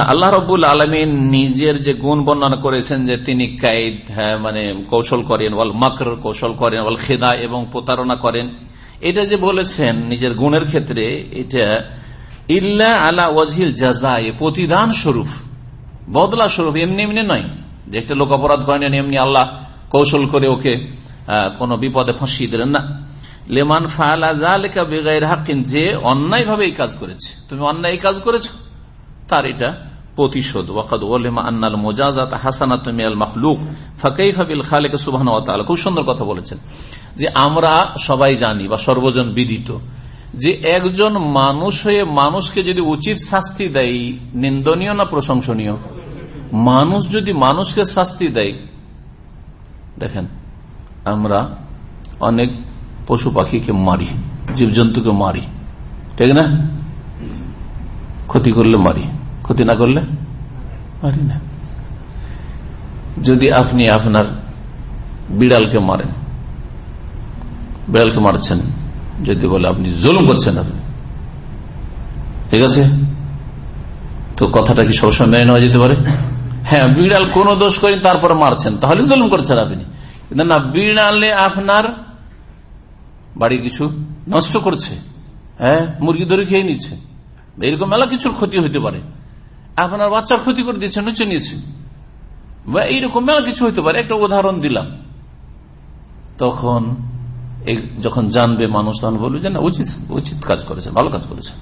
আল্লাহ রবুল আলমিন নিজের যে গুণ বর্ণনা করেছেন যে তিনি কাইদ হ্যাঁ, মানে কৌশল করেন ওয়াল মাকর কৌশল করেন ওয়াল খেদা এবং প্রতারণা করেন। এটা যে বলেছেন নিজের গুণের ক্ষেত্রে এটা ইল্লা আলা ওয়াজহিল জাজাই প্রতিদান স্বরূপ। বদলা স্বরূপ, এমনি এমনি নয়। যে একটা লোক অপরাধ করেন এমনি আল্লাহ কৌশল করে ওকে কোন বিপদে ফাঁসিয়ে দিলেন না। লেমান ফায়ালাকা বেগাইর হাকিন যে অন্যায় ভাবে এই কাজ করেছে। তুমি অন্যায় কাজ করেছ, তার এটা প্রতিশোধ। ওয়াকাদ ওলেমা আন্নাল মোজাজাত হাসানাত মিয়াল মাখলুক। ফাকাই ফাবিল খালেক সুবাহ খুব সুন্দর কথা বলেছেন। যে আমরা সবাই জানি বা সর্বজন বিদিত যে একজন মানুষ হয়ে মানুষকে যদি উচিত শাস্তি দেয়, নিন্দনীয় না প্রশংসনীয়? মানুষ যদি মানুষকে শাস্তি দেয়, দেখেন, আমরা অনেক পশু পাখিকে মারি, জীবজন্তুকে মারি, ঠিক না? ক্ষতি করলে মারি, ক্ষতি না করলে মারি না। যদি আপনি আপনার বিড়ালকে মারেন, বিড়ালকে মারছেন যদি বলে আপনি জুলুম করছেন আপনি। ঠিক আছে? তো কথাটা কি সবসময় মেনে নেওয়া যেতে পারে? হ্যাঁ বিড়াল কোন দোষ করেন, তারপরে মারছেন। তাহলে জুলুম করছেন আপনি। না, বিড়ালে আপনার বাড়ি কিছু নষ্ট করছে। হ্যাঁ মুরগি ধরে খেয়ে নিচ্ছে। এরকম মেলা কিছুর ক্ষতি হইতে পারে। আপনার বাচ্চার ক্ষতি করে দিচ্ছে, নুচে নিয়েছে। বা এইরকম মেলা কিছু হইতে পারে। একটা উদাহরণ দিলাম। তখন যখন জানবে মানুষ, তখন বলবে যে না, উচিত উচিত কাজ করেছে, ভালো কাজ করেছে।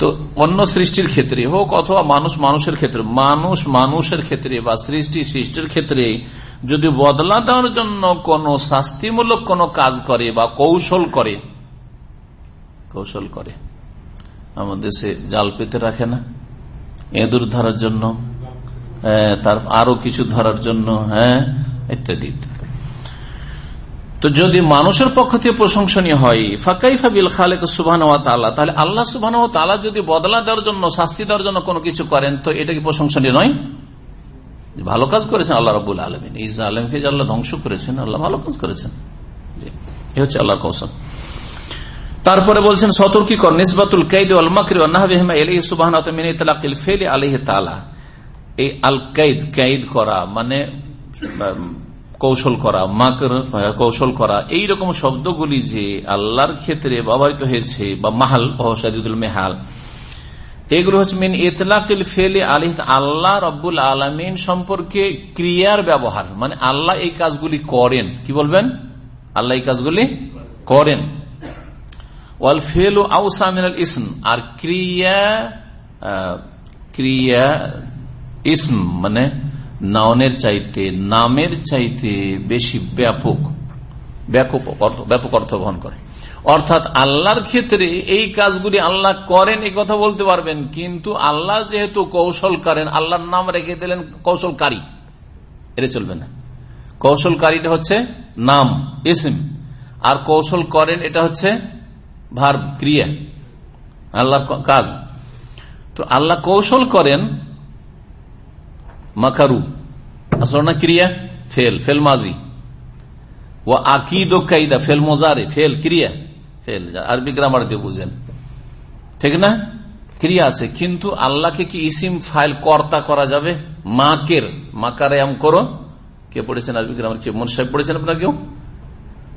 তো অন্য সৃষ্টির ক্ষেত্রে হোক অথবা মানুষ মানুষের ক্ষেত্রে, মানুষ মানুষের ক্ষেত্রে বা সৃষ্টি সৃষ্টির ক্ষেত্রে যদি বদলা দেওয়ার জন্য কোন শাস্তিমূলক কোন কাজ করে বা কৌশল করে কৌশল করে, আমাদের দেশে জাল পেতে রাখে না। এঁদুর ধরার জন্য তার আরও কিছু ধরার জন্য হ্যাঁ ইত্যাদি। তো যদি মানুষের পক্ষ থেকে প্রশংসনীয় হয়, ফাঁকাইফা বিল খালেক সুবাহ তাহলে আল্লাহ সুবাহ তালা যদি বদলা দেওয়ার জন্য, শাস্তি দেওয়ার জন্য কোনো কিছু করেন, তো এটা কি প্রশংসনীয় নয়? ভালো কাজ করেছেন আল্লাহ রবুল আলমিন। ইসা আলমকে যে আল্লাহ ধ্বংস করেছেন, আল্লাহ ভালো কাজ করেছেন। এ হচ্ছে আল্লাহর কৌশল তারপরে বলছেন সতর্কীকর নিসবাতুল কৈদ আল মাকরি সুবাহ আলহ তালা এই আল কৈদ কৈদ করা মানে কৌশল করা মাকর কৌশল করা এই রকম শব্দগুলি যে আল্লাহর ক্ষেত্রে ব্যবহৃত হয়েছে বা মাহাল সাদিদুল মেহাল। এগুলো হচ্ছে মিন ইতলাকিল ফেলে আলিহ, আল্লাহ রব্বুল আলমিন সম্পর্কে ক্রিয়ার ব্যবহার। মানে আল্লাহ এই কাজগুলি করেন। কি বলবেন? আল্লাহ এই কাজগুলি করেন। ওয়াল ফেলু আউসামিনাল ইসম, আর ক্রিয়া ক্রিয়া ইসম মানে নাওনের চাইতে, নামের চাইতে বেশি ব্যাপক ব্যাপক অর্থ বহন করে। অর্থাৎ আল্লাহর ক্ষেত্রে এই কাজগুলি আল্লাহ করেন, এই কথা বলতে পারবেন, কিন্তু আল্লাহ যেহেতু কৌশল করেন আল্লাহর নাম রেখে দিলেন কৌশলকারী। এটা চলবে না। কৌশলকারীটা হচ্ছে নাম, ইসিম। আর কৌশল করেন, এটা হচ্ছে ভার ক্রিয়া। আল্লাহর কাজ। তো আল্লাহ কৌশল করেন মাকারু আসল না ক্রিয়া ফেল ফেল মাজি ও আকিদ ও কাইদা ফেল মোজারে ফেল ক্রিয়া ফেল আরবি গ্রামার দিয়ে বুঝেন ঠিক না ক্রিয়া আছে কিন্তু আল্লাহকে কি ইসিম ফাইল কর্তা করা যাবে মাকের মাকারে আম করো কে পড়েছেন আরবি গ্রামার কে মন সাহেব পড়েছেন আপনার কেউ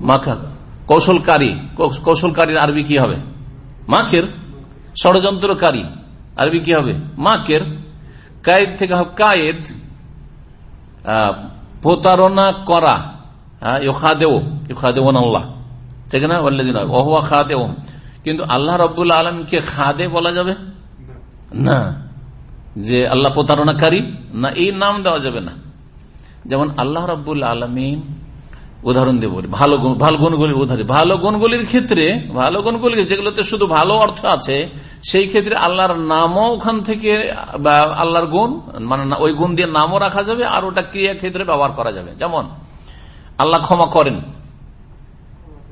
মাখা কৌশলকারী কৌশলকারীর আরবি কি হবে মাকের ষড়যন্ত্রকারী. আরবি কি হবে মাকের কায়েদ থেকে হোক কায়েদ প্রতারণা করা আল্লাহ। ঠিক না? কিন্তু আল্লাহ আলমকে খাদে বলা যাবে? না। যে আল্লাহ প্রতারণাকারী? না, এই নাম দেওয়া যাবে না। যেমন আল্লাহ রব্বুল আলমিন উদাহরণ দেব ভালো গুণ, ভালো গুণগুলির উদাহরণ ভালো গুণগুলির ক্ষেত্রে, ভালো গুণগুলি যেগুলোতে শুধু ভালো অর্থ আছে, সেই ক্ষেত্রে আল্লাহর নামও ওখান থেকে আল্লাহর গুণ মানে ওই গুণ দিয়ে নামও রাখা যাবে আর ওটা ক্রিয়া ক্ষেত্রে ব্যবহার করা যাবে। যেমন, আল্লাহ ক্ষমা করেন।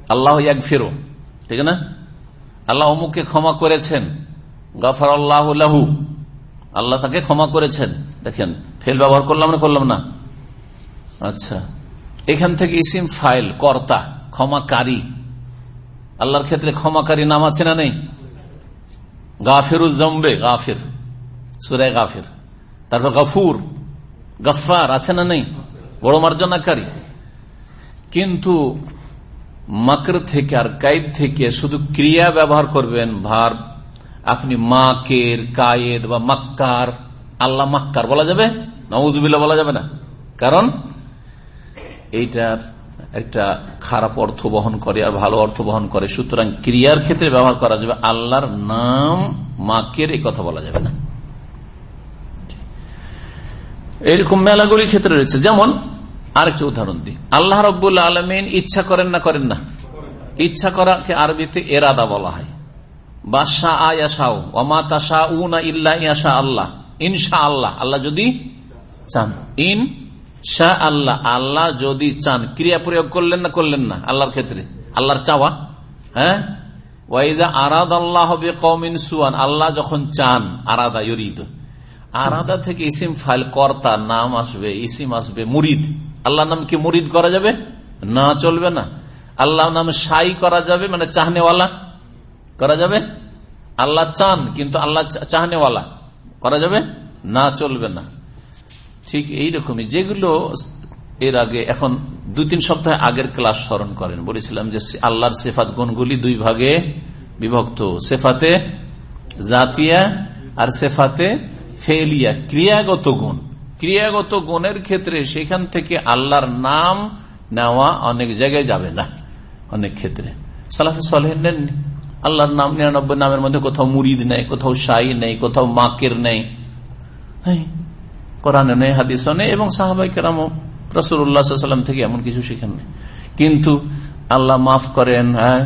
আল্লাহ এক ফেরো ঠিক না? আল্লাহ অমুককে ক্ষমা করেছেন। গাফার আল্লাহ আল্লাহ তাকে ক্ষমা করেছেন। দেখেন, ফেল ব্যবহার করলাম না করলাম না। আচ্ছা। এখান থেকে ইসিম ফাইল, কর্তা, ক্ষমাকারী। আল্লাহর ক্ষেত্রে ক্ষমাকারী নাম আছে না নেই? গাফের জম্বে গাফের। সুরায় গাফের। তারপর গফুর গফার আছে না নেই? বড় মার্জনাকারী। কিন্তু মাকর থেকে আর কায়েদ থেকে শুধু ক্রিয়া ব্যবহার করবেন ভার। আপনি মাকের, কায়েদ বা মাক্কার, আল্লাহ মাক্কার বলা যাবে? নজুবিল্লা বলা যাবে না। কারণ এইটার একটা খারাপ অর্থ বহন করে আর ভালো অর্থ বহন করে। সুতরাং ক্রিয়ার ক্ষেত্রে ব্যবহার করা যাবে আল্লাহর নাম মাকের এই কথা বলা যাবে না। এরকম মেলাগুলির ক্ষেত্রে রয়েছে। যেমন আরেকটা উদাহরণ দিই। আল্লাহ রব্বুল আলমিন ইচ্ছা করেন না করেন না? ইচ্ছা করাকে আরবিতে এরাদা বলা হয়। বাদশাহ আয়াশাও অমাতা ইল্লা ইয়াশা আল্লাহ। ইনশা আল্লাহ। আল্লাহ যদি চান। ইন শাহ আল্লাহ আল্লাহ যদি চান, ক্রিয়া প্রয়োগ করলেন না করলেন না? আল্লাহর ক্ষেত্রে। আল্লাহর চাওয়া হ্যাঁ? ওয়াইদা আরাদ আল্লাহ হবে কমিন সুয়ান, আল্লাহ যখন চান, আরাদা ইরিদ আরাদা থেকে ইসিম ফাইল, কর্তা, নাম আসবে, ইসিম আসবে, মুরিদ। আল্লাহ নাম কি মুরিদ করা যাবে? না, চলবে না। আল্লাহ নাম সাই করা যাবে মানে চাহনেওয়ালা করা যাবে? আল্লাহ চান, কিন্তু আল্লাহ চাহনেওয়ালা করা যাবে? না, চলবে না। ঠিক এইরকমই। যেগুলো এর আগে এখন দু তিন সপ্তাহ আগের ক্লাস স্মরণ করেন। বলেছিলাম যে আল্লাহর সেফাত গুণগুলি দুই ভাগে বিভক্ত। সেফাতে জাতিয়া আর সেফাতে ফেলিয়া, ক্রিয়াগত গুণ। ক্রিয়াগত গুণের ক্ষেত্রে সেখান থেকে আল্লাহর নাম নেওয়া অনেক জায়গায় যাবে না, অনেক ক্ষেত্রে। সালাফে সালেহ নেননি? আল্লাহর নাম নিরানব্বই নামের মধ্যে কোথাও মুরিদ নেই, কোথাও সাই নেই, কোথাও মাকের নেই। কোরআনে নেই হাদিস নেই এবং সাহাবাই কেরাম রসুল্লাহাম থেকে এমন কিছু শিখেন নেই। কিন্তু আল্লাহ মাফ করেন হ্যাঁ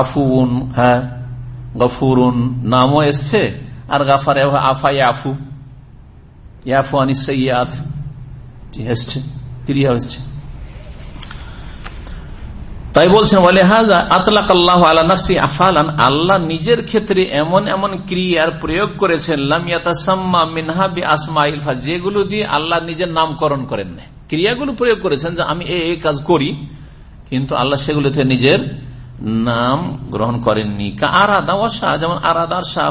আফুন হ্যাঁ গফুরুন নামও এসছে, আর গাফার আফু ইয়াফু আনিস এসছে ক্রিয়া এসছে। তাই বলছেন আল্লাহ আফালান আল্লাহ নিজের ক্ষেত্রে এমন এমন ক্রিয়ার প্রয়োগ করেছেন লামিয়াতাসাম্মা মিনহাবি আসমা ইলফা যেগুলো দিয়ে আল্লাহ নিজের নামকরণ করেন না ক্রিয়াগুলো প্রয়োগ করেছেন যে আমি এই কাজ করি, কিন্তু আল্লাহ সেগুলোতে নিজের নাম গ্রহণ করেননি। আরাদা ওয়াশাহ যেমন আরাদার শাহ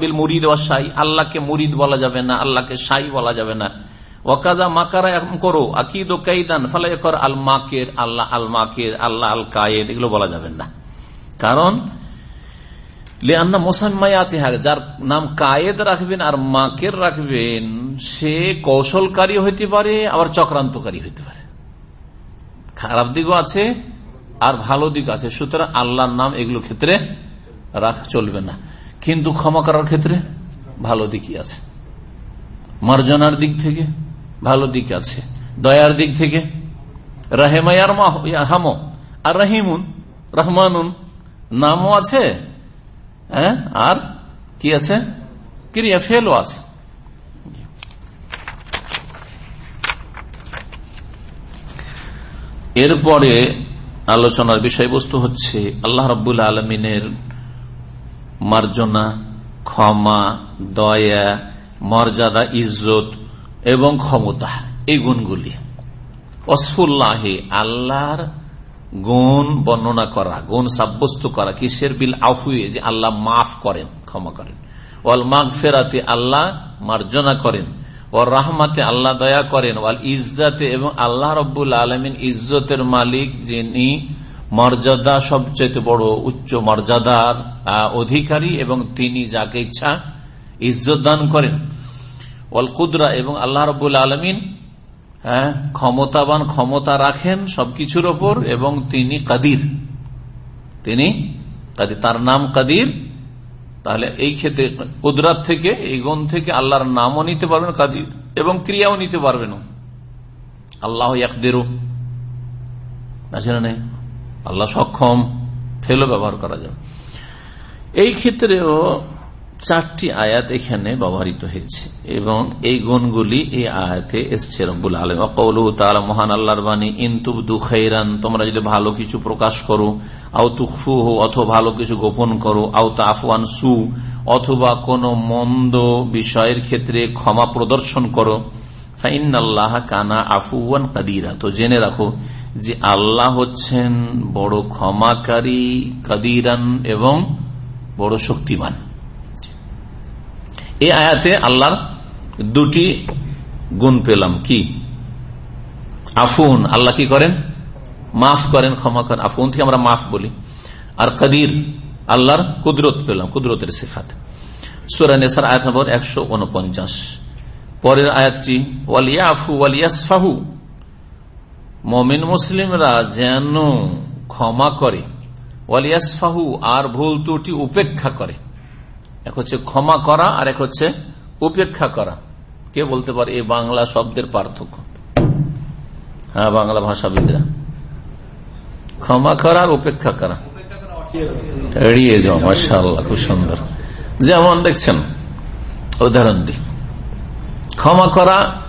বিল মুরিদ ওয়াশাই আল্লাহকে মুরিদ বলা যাবে না, আল্লাহকে শাহী বলা যাবে না। ওয়াকাদা মাকারা এখন করো, আকিদ ও কাইদান ফালাই কর আল মাকের, আল্লাহ আল মাকের, আল্লাহ আল কায়েদ, এগুলো বলা যাবে না। কারণ লিয়ান্না মোসাম্মায়াতে যার নাম কায়েদ রাখবেন আর মাকের রাখবেন, সে কৌশলকারী হইতে পারে, আবার চক্রান্তকারী হইতে পারে। খারাপ দিকও আছে, আর ভালো দিক আছে। সুতরাং আল্লাহর নাম এগুলো ক্ষেত্রে রাখ, চলবে না। কিন্তু ক্ষমা করার ক্ষেত্রে ভালো দিকই আছে। মার্জনার দিক থেকে ভালো দিক আছে। দয়ার দিক থেকে রাহেমায়ার হামো। আর রাহিমুন, রহমানুন নামও আছে হ্যাঁ? আর কি আছে? ক্রিয়া ফেলও আছে। এরপরে আলোচনার বিষয়বস্তু হচ্ছে আল্লাহ রব্বুল আলমিনের মার্জনা, ক্ষমা, দয়া, মর্যাদা, ইজ্জত এবং ক্ষমতা, এই গুণগুলি। অসফুল্লাহে, আল্লাহর গুণ বর্ণনা করা, গুণ সাব্যস্ত করা, কিসের বিল আফুয়ে যে আল্লাহ মাফ করেন, ক্ষমা করেন। ওয়াল মাঘ ফেরাতে আল্লাহ মার্জনা করেন। ও রাহমাতে, আল্লাহ দয়া করেন। ওয়াল ইজ্জাতে, এবং আল্লাহ রব্বুল আলমিন ইজ্জতের মালিক, যিনি মর্যাদা সবচেয়ে বড়, উচ্চ মর্যাদার অধিকারী, এবং তিনি যাকে ইচ্ছা ইজ্জত দান করেন। ওয়াল কুদরা এবং আল্লাহ রবুল আলমিন হ্যাঁ ক্ষমতাবান, ক্ষমতা রাখেন সবকিছুর ওপর এবং তিনি কাদির। তিনি কাদির, তার নাম কাদির। তাহলে এই ক্ষেত্রে কুদরাত থেকে, এই গুণ থেকে আল্লাহর নামও নিতে পারবেন কাদির এবং ক্রিয়াও নিতে পারবেন আল্লাহ একদেরও আছে না নেই? আল্লাহ সক্ষম। ফেলো ব্যবহার করা যাবে। এই ক্ষেত্রেও চারটি আয়াত এখানে ব্যবহৃত হয়েছে এবং এই গুণগুলি এই আয়াতে এসছে রব্বুল আলম কৌলু তালা মহান আল্লাহর বাণী ইন্তুবদু খৈরান তোমরা যদি ভালো কিছু প্রকাশ করো, আও তুফু হো অথবা ভালো কিছু গোপন করো, আও তাফওয়ান সু অথবা কোন মন্দ বিষয়ের ক্ষেত্রে ক্ষমা প্রদর্শন করো ফাইন আল্লাহ কানা আফুয়ান কাদিরা তো জেনে রাখো যে আল্লাহ হচ্ছেন বড় ক্ষমাকারী, কাদিরান এবং বড় শক্তিমান। এই আয়াতে আল্লাহর দুটি গুণ পেলাম কি? আফুন, আল্লাহ কি করেন? মাফ করেন, ক্ষমা করেন। আফুন থেকে আমরা মাফ বলি। আর কাদির, আল্লাহর কুদরত পেলাম, কুদরতের সিফাত। সুরানেসার আয়াত নম্বর একশো উনপঞ্চাশ। পরের আয়াতটি ওয়ালিয়া ওয়ালিয়াফু ওয়ালিয়াসফাহু মমিন মুসলিমরা যেন ক্ষমা করে ওয়ালিয়াসফাহু আর ভুল ত্রুটি উপেক্ষা করে। এক হচ্ছে ক্ষমা করা আর এক হচ্ছে উপেক্ষা করা। কে বলতে পারে? এই বাংলা শব্দের পার্থক্য। হ্যাঁ বাংলা ভাষাবিদরা। ক্ষমা করা আর উপেক্ষা করা। এড়িয়ে যাও মার্শাল খুব সুন্দর। যেমন দেখছেন, উদাহরণ দি ক্ষমা করা,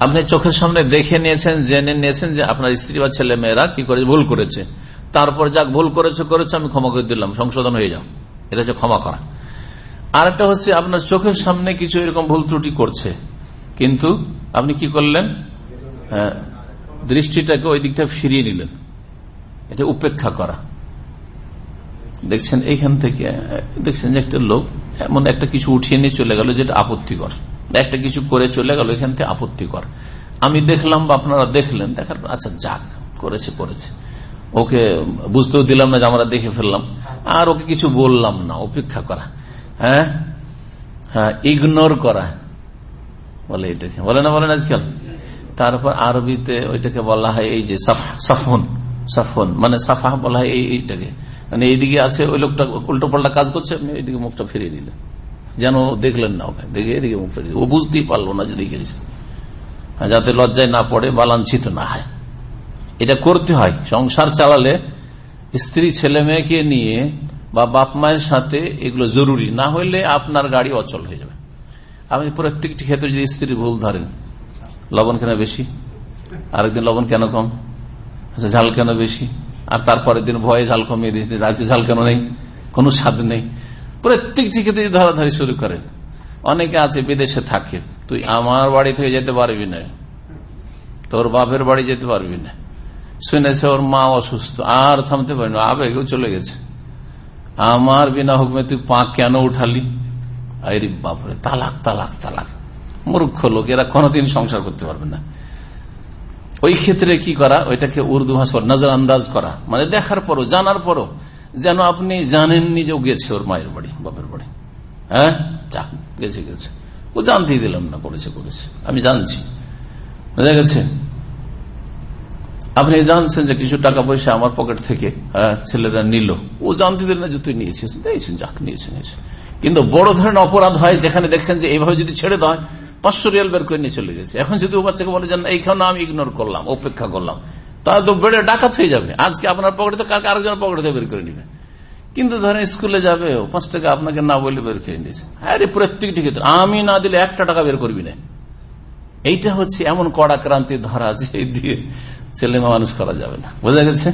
আপনি চোখের সামনে দেখে নিয়েছেন, জেনে নিয়েছেন যে আপনার স্ত্রী বা ছেলে মেয়েরা কি করেছে? ভুল করেছে। তারপর যাক, ভুল করেছে করেছে, আমি ক্ষমা করে দিলাম, সংশোধন হয়ে যাও। এটা হচ্ছে ক্ষমা করা। আর একটা হচ্ছে আপনার চোখের সামনে কিছু এরকম ভুল ত্রুটি করছে। কিন্তু আপনি কি করলেন? দৃষ্টিটাকে ওই দিকটা ফিরিয়ে নিলেন। এটা উপেক্ষা করা। দেখছেন এইখান থেকে, দেখছেন যে একটা লোক এমন একটা কিছু উঠিয়ে নিয়ে চলে গেল যেটা আপত্তিকর। একটা কিছু করে চলে গেল, এখান থেকে আপত্তিকর। আমি দেখলাম বা আপনারা দেখলেন, দেখার আচ্ছা যাক, করেছে করেছে ওকে বুঝতেও দিলাম না যে আমরা দেখে ফেললাম। আর ওকে কিছু বললাম না অপেক্ষা করা। হ্যাঁ? হ্যাঁ ইগনোর করা। বলে এটাকে। বলে না বলেন আজকাল? তারপর আরবিতে ওইটাকে বলা হয় এই যে সাফন সাফন মানে সাফা বলা হয় এইটাকে। মানে এইদিকে আছে, ওই লোকটা উল্টো পাল্টা কাজ করছে, আপনি এইদিকে মুখটা ফিরিয়ে দিলেন। যেন দেখলেন না ওকে। দেখে এদিকে মুখ ফিরিয়ে ও বুঝতেই পারল না যে দেখে যাতে লজ্জায় না পড়ে, বালাঞ্ছিত না হয়। এটা করতে হয়। সংসার চালালে স্ত্রী ছেলে মেয়েকে নিয়ে বা বাপ মায়ের সাথে এগুলো জরুরি। না হলে আপনার গাড়ি অচল হয়ে যাবে। আপনি প্রত্যেকটি ক্ষেত্রে যদি স্ত্রী ভুল ধরেন, লবণ কেন বেশি? আরেকদিন লবণ কেন কম? আচ্ছা ঝাল কেন বেশি? আর তারপরের দিন ভয়ে ঝাল কমিয়ে দিয়েছে আজকে ঝাল কেন নেই? কোনো স্বাদ নেই। প্রত্যেক চিকিৎসা ধরাধারি শুরু করেন, অনেকে আছে বিদেশে থাকে, তুই আমার বাড়ি থেকে যেতে পারবি না। তোর বাপের বাড়ি যেতে পারবি না। শুনেছে ওর মা অসুস্থ, আর থামতে পারি না। আবেগেও চলে গেছে। আমার বিনা হুকমে তুই পা কেন উঠালি? আরে বাপরে, তালাক তালাক তালাক। মূর্খ লোক, এরা কোনোদিন সংসার করতে পারবে না। ওই ক্ষেত্রে কি করা? ওইটাকে উর্দু ভাষা নজর আন্দাজ করা। মানে দেখার পরও, জানার পরও। যেন আপনি জানেননি যে গেছে ওর মায়ের বাড়ি, বাপের বাড়ি। হ্যাঁ? যাক গেছে গেছে। ও জানতেই দিলাম না, করেছে করেছে। আমি জানছি। বুঝা গেছে? আপনি জানছেন যে কিছু টাকা পয়সা আমার পকেট থেকে ছেলেরা নিল। ও জানতে দিল না যে তুই নিয়েছিস? দিয়েছেন যাক নিয়েছে নিয়েছে। কিন্তু বড় ধরনের অপরাধ হয় যেখানে দেখছেন যে এইভাবে যদি ছেড়ে দেওয়া পাঁচশো রিয়াল বের করে নিয়ে চলে গেছে। এখন যদি ও বাচ্চাকে বলে যে এইখানে আমি ইগনোর করলাম, অপেক্ষা করলাম, তাহলে তো বেড়ে ডাকাত হয়ে যাবে। আজকে আপনার পকেটে তো কালকে আরেকজনের পকেটে বের করে নিবে। কিন্তু ধরেন স্কুলে যাবে পাঁচ টাকা আপনাকে না বলে বের করে নিয়েছে। আরে প্রত্যেকটি ক্ষেত্রে আমি না দিলে একটা টাকা বের করবি না। এইটা হচ্ছে এমন কড়া ক্রান্তি ধরা যে দিয়ে ছেলে মানুষ করা যাবে না। বোঝা গেছে?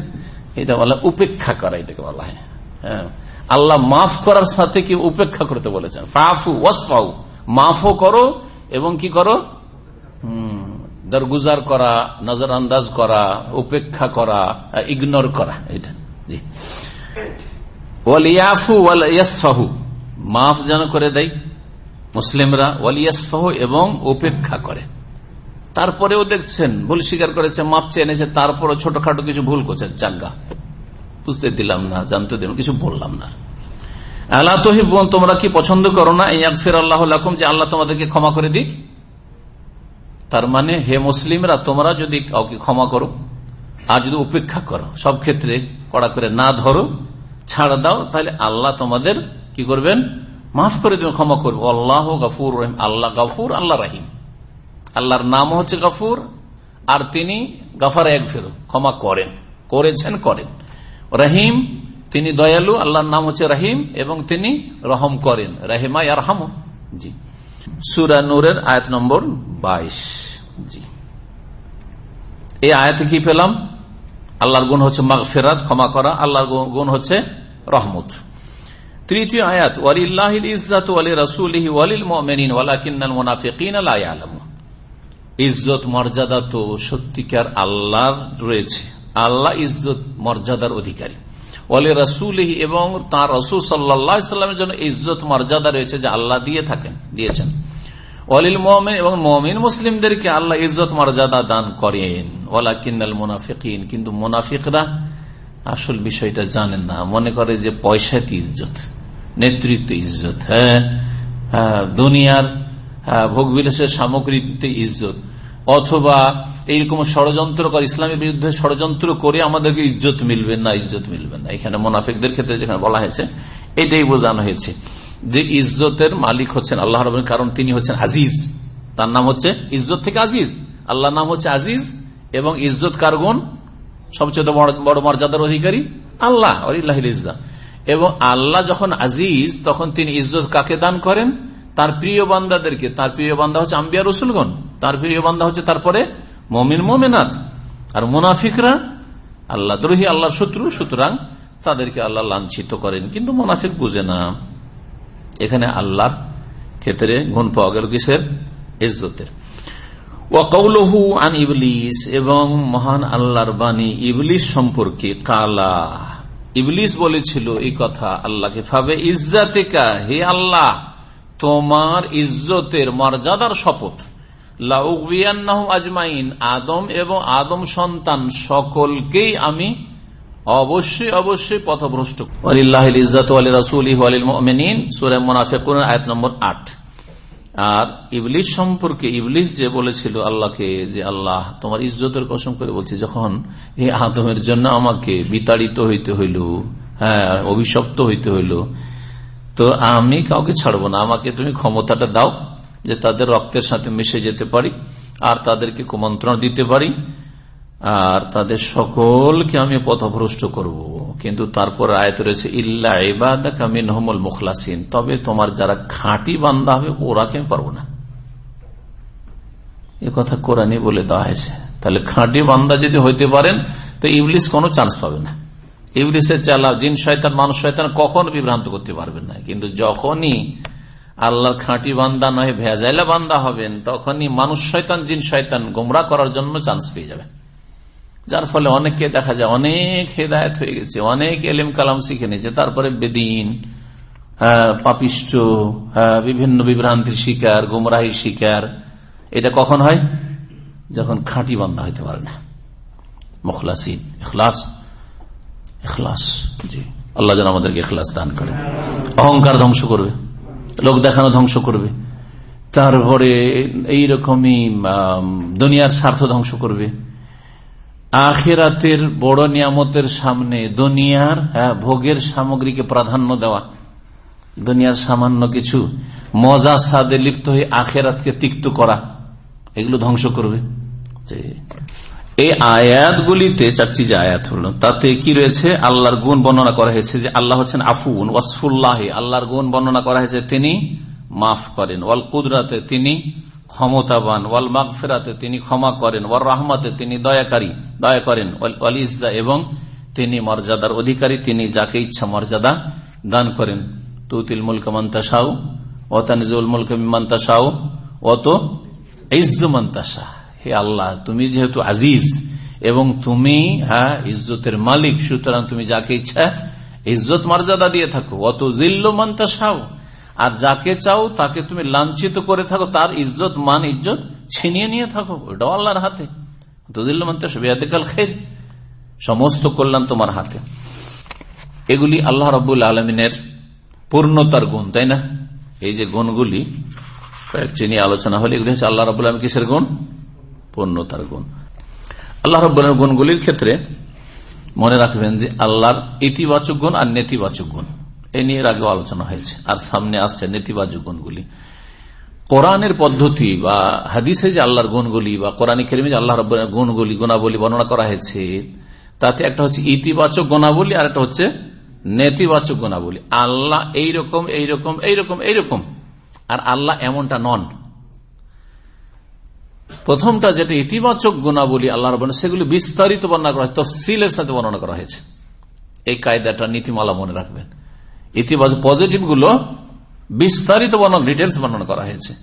এটা বলা উপেক্ষা করা এটাকে বলা হয়। হ্যাঁ। আল্লাহ মাফ করার সাথে কি উপেক্ষা করতে বলেছেন? ফাফু, ওয়াসফাউ। মাফও করো এবং কি করো? দরগুজার করা নজর আন্দাজ করা, উপেক্ষা করা, ইগনোর করা, এটা। জি। ওয়ালিয়াফু ওয়ালিয়াসফাহু। মাফ যেন করে দেয় মুসলিমরা, ওয়ালিয়াসফাহু এবং উপেক্ষা করে। তারপরেও দেখছেন, ভুল স্বীকার করেছে, মাপ চেয়ে এনেছে তারপরে ছোটখাটো কিছু ভুল করছে জাগা বুঝতে দিলাম না, জানতে দিলাম, কিছু বললাম না। আল্লাহ তহিবন তোমরা কি পছন্দ করো না ফের আল্লাহ যে আল্লাহ তোমাদেরকে ক্ষমা করে দিক? তার মানে হে মুসলিমরা, তোমরা যদি কাউকে ক্ষমা করো, আর যদি উপেক্ষা করো, সব ক্ষেত্রে কড়া করে না ধরো, ছাড় দাও, তাহলে আল্লাহ তোমাদের কি করবেন? মাফ করে দেবেন, ক্ষমা করব আল্লাহ গাফুর রহিম, আল্লাহ গাফুর, আল্লাহ রাহিম। আল্লাহর নাম হচ্ছে গফুর, আর তিনি গফার এক ফের ক্ষমা করেন, করেছেন, করেন। রহিম, তিনি দয়ালু, আল্লাহর নাম হচ্ছে রাহিম, এবং তিনি রহম করেন। রাহিমা ইয়ারহাম। জি। সুরা নূরের আয়াত নম্বর বাইশ। জি। এই আয়াতে কি পেলাম? আল্লাহর গুণ হচ্ছে ফেরাত ক্ষমা করা, আল্লাহর গুণ হচ্ছে রহমত। তৃতীয় আয়াত ওয়ালিল্লাহ ইজাত ওয়ালি রাসুলিহি ওয়ালিল মোমেনিন, ওয়ালাকিন্নাল মুনাফিকিন লা ইয়ালামুন। ইজ্জত, মর্যাদা তো সত্যিকার আল্লাহর রয়েছে। আল্লাহ ইজ্জত, মর্যাদার অধিকারী। ওয়ালি রাসুলহি এবং তার রসুল সাল্লামের জন্য ইজ্জত, মর্যাদা রয়েছে যে আল্লাহ দিয়ে থাকেন, দিয়েছেন। ওয়ালিল মোহামেন এবং মমিন মুসলিমদেরকে আল্লাহ ইজ্জত, মর্যাদা দান করেন। ওয়ালা কিন্নাল মুনাফিকিন, কিন্তু মুনাফিকরা আসল বিষয়টা জানেন না। মনে করে যে পয়সাতে ইজ্জত, নেতৃত্ব ইজ্জত হ্যাঁ দুনিয়ার ভোগ বিলাসের সামগ্রীতে ইজ্জত। অথবা এইরকম ষড়যন্ত্র করে ইসলামের বিরুদ্ধে ষড়যন্ত্র করে আমাদেরকে ইজ্জত মিলবে না, ইজ্জত মিলবে না। এখানে মোনাফিকদের ক্ষেত্রে যেখানে বলা হয়েছে, এটাই বোঝানো হয়েছে যে ইজ্জতের মালিক হচ্ছেন আল্লাহ রবেন কারণ তিনি হচ্ছেন আজিজ। তার নাম হচ্ছে ইজ্জত থেকে আজিজ। আল্লাহ নাম হচ্ছে আজিজ এবং ইজ্জত কারগুন সবচেয়ে বড় মর্যাদার অধিকারী আল্লাহ ইজ্জা। এবং আল্লাহ যখন আজিজ, তখন তিনি ইজ্জত কাকে দান করেন? তার প্রিয় বান্দাদেরকে, তার প্রিয় বান্দা হচ্ছে আম্বিয়া রসুলগণ, তার প্রিয় বান্দা হচ্ছে তারপরে মমিন মোমেনাথ আর মুনাফিকরা আল্লাহ দ্রোহী, আল্লাহর শত্রু, সুতরাং তাদেরকে আল্লাহ লাঞ্ছিত করেন। কিন্তু মুনাফিক বুঝে না। এখানে আল্লাহর ক্ষেত্রে গুণ পাওয়া গেল কিসের? ইজ্জতের। ওয়াকৌলহু আন ইবলিস, এবং মহান আল্লাহর বাণী ইবলিস সম্পর্কে কালা। ইবলিস বলেছিল এই কথা আল্লাহকে ভাবে ইজ্জাতিকা, হে আল্লাহ তোমার ইজ্জতের মর্যাদার শপথ। আজমাইন, আদম এবং আদম সন্তান সকলকেই আমি অবশ্যই অবশ্যই পথভ্রষ্ট আয়াত নম্বর আট। আর ইবলিশ সম্পর্কে, ইবলিশ যে বলেছিল আল্লাহকে যে আল্লাহ তোমার ইজ্জতের কসম করে বলছি, যখন এই আদমের জন্য আমাকে বিতাড়িত হইতে হইল হ্যাঁ অভিশপ্ত হইতে হইল তো আমি কাউকে ছাড়বো না। আমাকে তুমি ক্ষমতাটা দাও যে তাদের রক্তের সাথে মিশে যেতে পারি, আর তাদেরকে কুমন্ত্রণ দিতে পারি, আর তাদের সকলকে আমি পথভ্রষ্ট করব। কিন্তু তারপর আয়ত রয়েছে, ইল্লা ইবাদিন মুখলাসিন। তবে তোমার যারা খাঁটি বান্ধা হবে ওরা কেউ পারব না। এ কথা কোরআনই বলে দেওয়া হয়েছে। তাহলে খাঁটি বান্দা যদি হইতে পারেন, তো ইবলিস কোনো চান্স পাবে না। ইবলিসের চালা, জিন, শয়তান, মানুষ, শয়তান কখনো বিভ্রান্ত করতে পারবেন না। কিন্তু যখনই আল্লাহর খাঁটি বান্দা নয়, ভেজাইলা বান্দা হবেন, তখনই মানুষ, শয়তান, জিন, শয়তান গোমরা করার জন্য চান্স পেয়ে যাবেন। যার ফলে অনেককে দেখা যায় অনেক হেদায়ত হয়ে গেছে, অনেক এলিম কালাম শিখে নিয়েছে, তারপরে বেদিন পাপিষ্ট বিভিন্ন বিভ্রান্তির শিকার, গুমরাহির শিকার। এটা কখন হয়? যখন খাঁটি বান্ধা হইতে পারে না। মুখলাসিন এখলাস আল্লাহ যেন আমাদেরকে এখলাস দান করে অহংকার ধ্বংস করবে। লোক দেখানো ধ্বংস করবে। তারপরে এইরকমই দুনিয়ার স্বার্থ ধ্বংস করবে। আখেরাতের বড় নিয়ামতের সামনে দুনিয়ার ভোগের সামগ্রীকে প্রাধান্য দেওয়া। দুনিয়ার সামান্য কিছু মজা সাদে লিপ্ত হয়ে আখেরাতকে তিক্ত করা, এগুলো ধ্বংস করবে। এই আয়াতগুলিতে চারটি যে আয়াত হল, তাতে কি রয়েছে? আল্লাহর গুণ বর্ণনা করা হয়েছে যে আল্লাহ হচ্ছেন আফুন ওয়াসফুল্লাহ। আল্লাহর গুণ বর্ণনা করা হয়েছে, তিনি মাফ করেন। ওয়াল কুদরাতে তিনি ক্ষমতাবান, ওয়াল মাগফেরাতে তিনি ক্ষমা করেন ওয়াল রাহমাতে তিনি দয়াকারী, দয়া করেন, ওয়াল ইজ্জা এবং তিনি মর্যাদার অধিকারী, তিনি যাকে ইচ্ছা মর্যাদা দান করেন। তুতিল মুলক মন্তাসাউ ও তানিজুল মুলক মন্তাসাউ অত ইজ্জ মন্তাসা হে আল্লাহ, তুমি যেহেতু আজিজ এবং তুমি হ্যাঁ ইজ্জতের মালিক, সুতরাং তুমি যাকে ইচ্ছা, ইজ্জত মর্যাদা দিয়ে থাকো। অত জিল্ল মন্তাসাও আর যাকে চাও তাকে তুমি লাঞ্ছিত করে থাকো, তার ইজ্জত, মান, ইজ্জত ছিনিয়ে নিয়ে থাকো। ওটাও আল্লাহর হাতে। সমস্ত কল্যাণ তোমার হাতে। এগুলি আল্লাহ রবুল আলমিনের পূর্ণতার গুণ, তাই না? এই যে গুণগুলি, কয়েকটি নিয়ে আলোচনা হলে, এগুলি হচ্ছে আল্লাহ রবুল আলম কিসের গুণ? পূর্ণতার গুণ। আল্লাহ রব্বুলের গুণগুলির ক্ষেত্রে মনে রাখবেন যে আল্লাহর ইতিবাচক গুণ আর নেতিবাচক গুণ। এ নিয়ে আগেও আলোচনা হয়েছে। আর সামনে আসছে নেতিবাচক গুণগুলি। কোরআনের পদ্ধতি বা হাদিসে যে আল্লাহর গুণগুলি বা কোরআন খেলিমে যে আল্লাহ রব্বরের গুণগুলি, গুণাবলী বর্ণনা করা হয়েছে, তাতে একটা হচ্ছে ইতিবাচক গুণাবলী আর একটা হচ্ছে নেতিবাচক গুণাবলী। আল্লাহ এইরকম এইরকম এইরকম এইরকম। আর আল্লাহ এমনটা নন। প্রথমটা যেটা ইতিবাচক গুণাবলী আল্লাহ রব সেগুলি বিস্তারিত বর্ণনা করা হয়, তফসিলের সাথে বর্ণনা করা হয়েছে। এই কায়দাটা নীতিমালা মনে রাখবেন। ইতিবাচক পজিটিভগুলো বিস্তারিত বর্ণনা ডিটেলস বর্ণনা করা হয়েছে।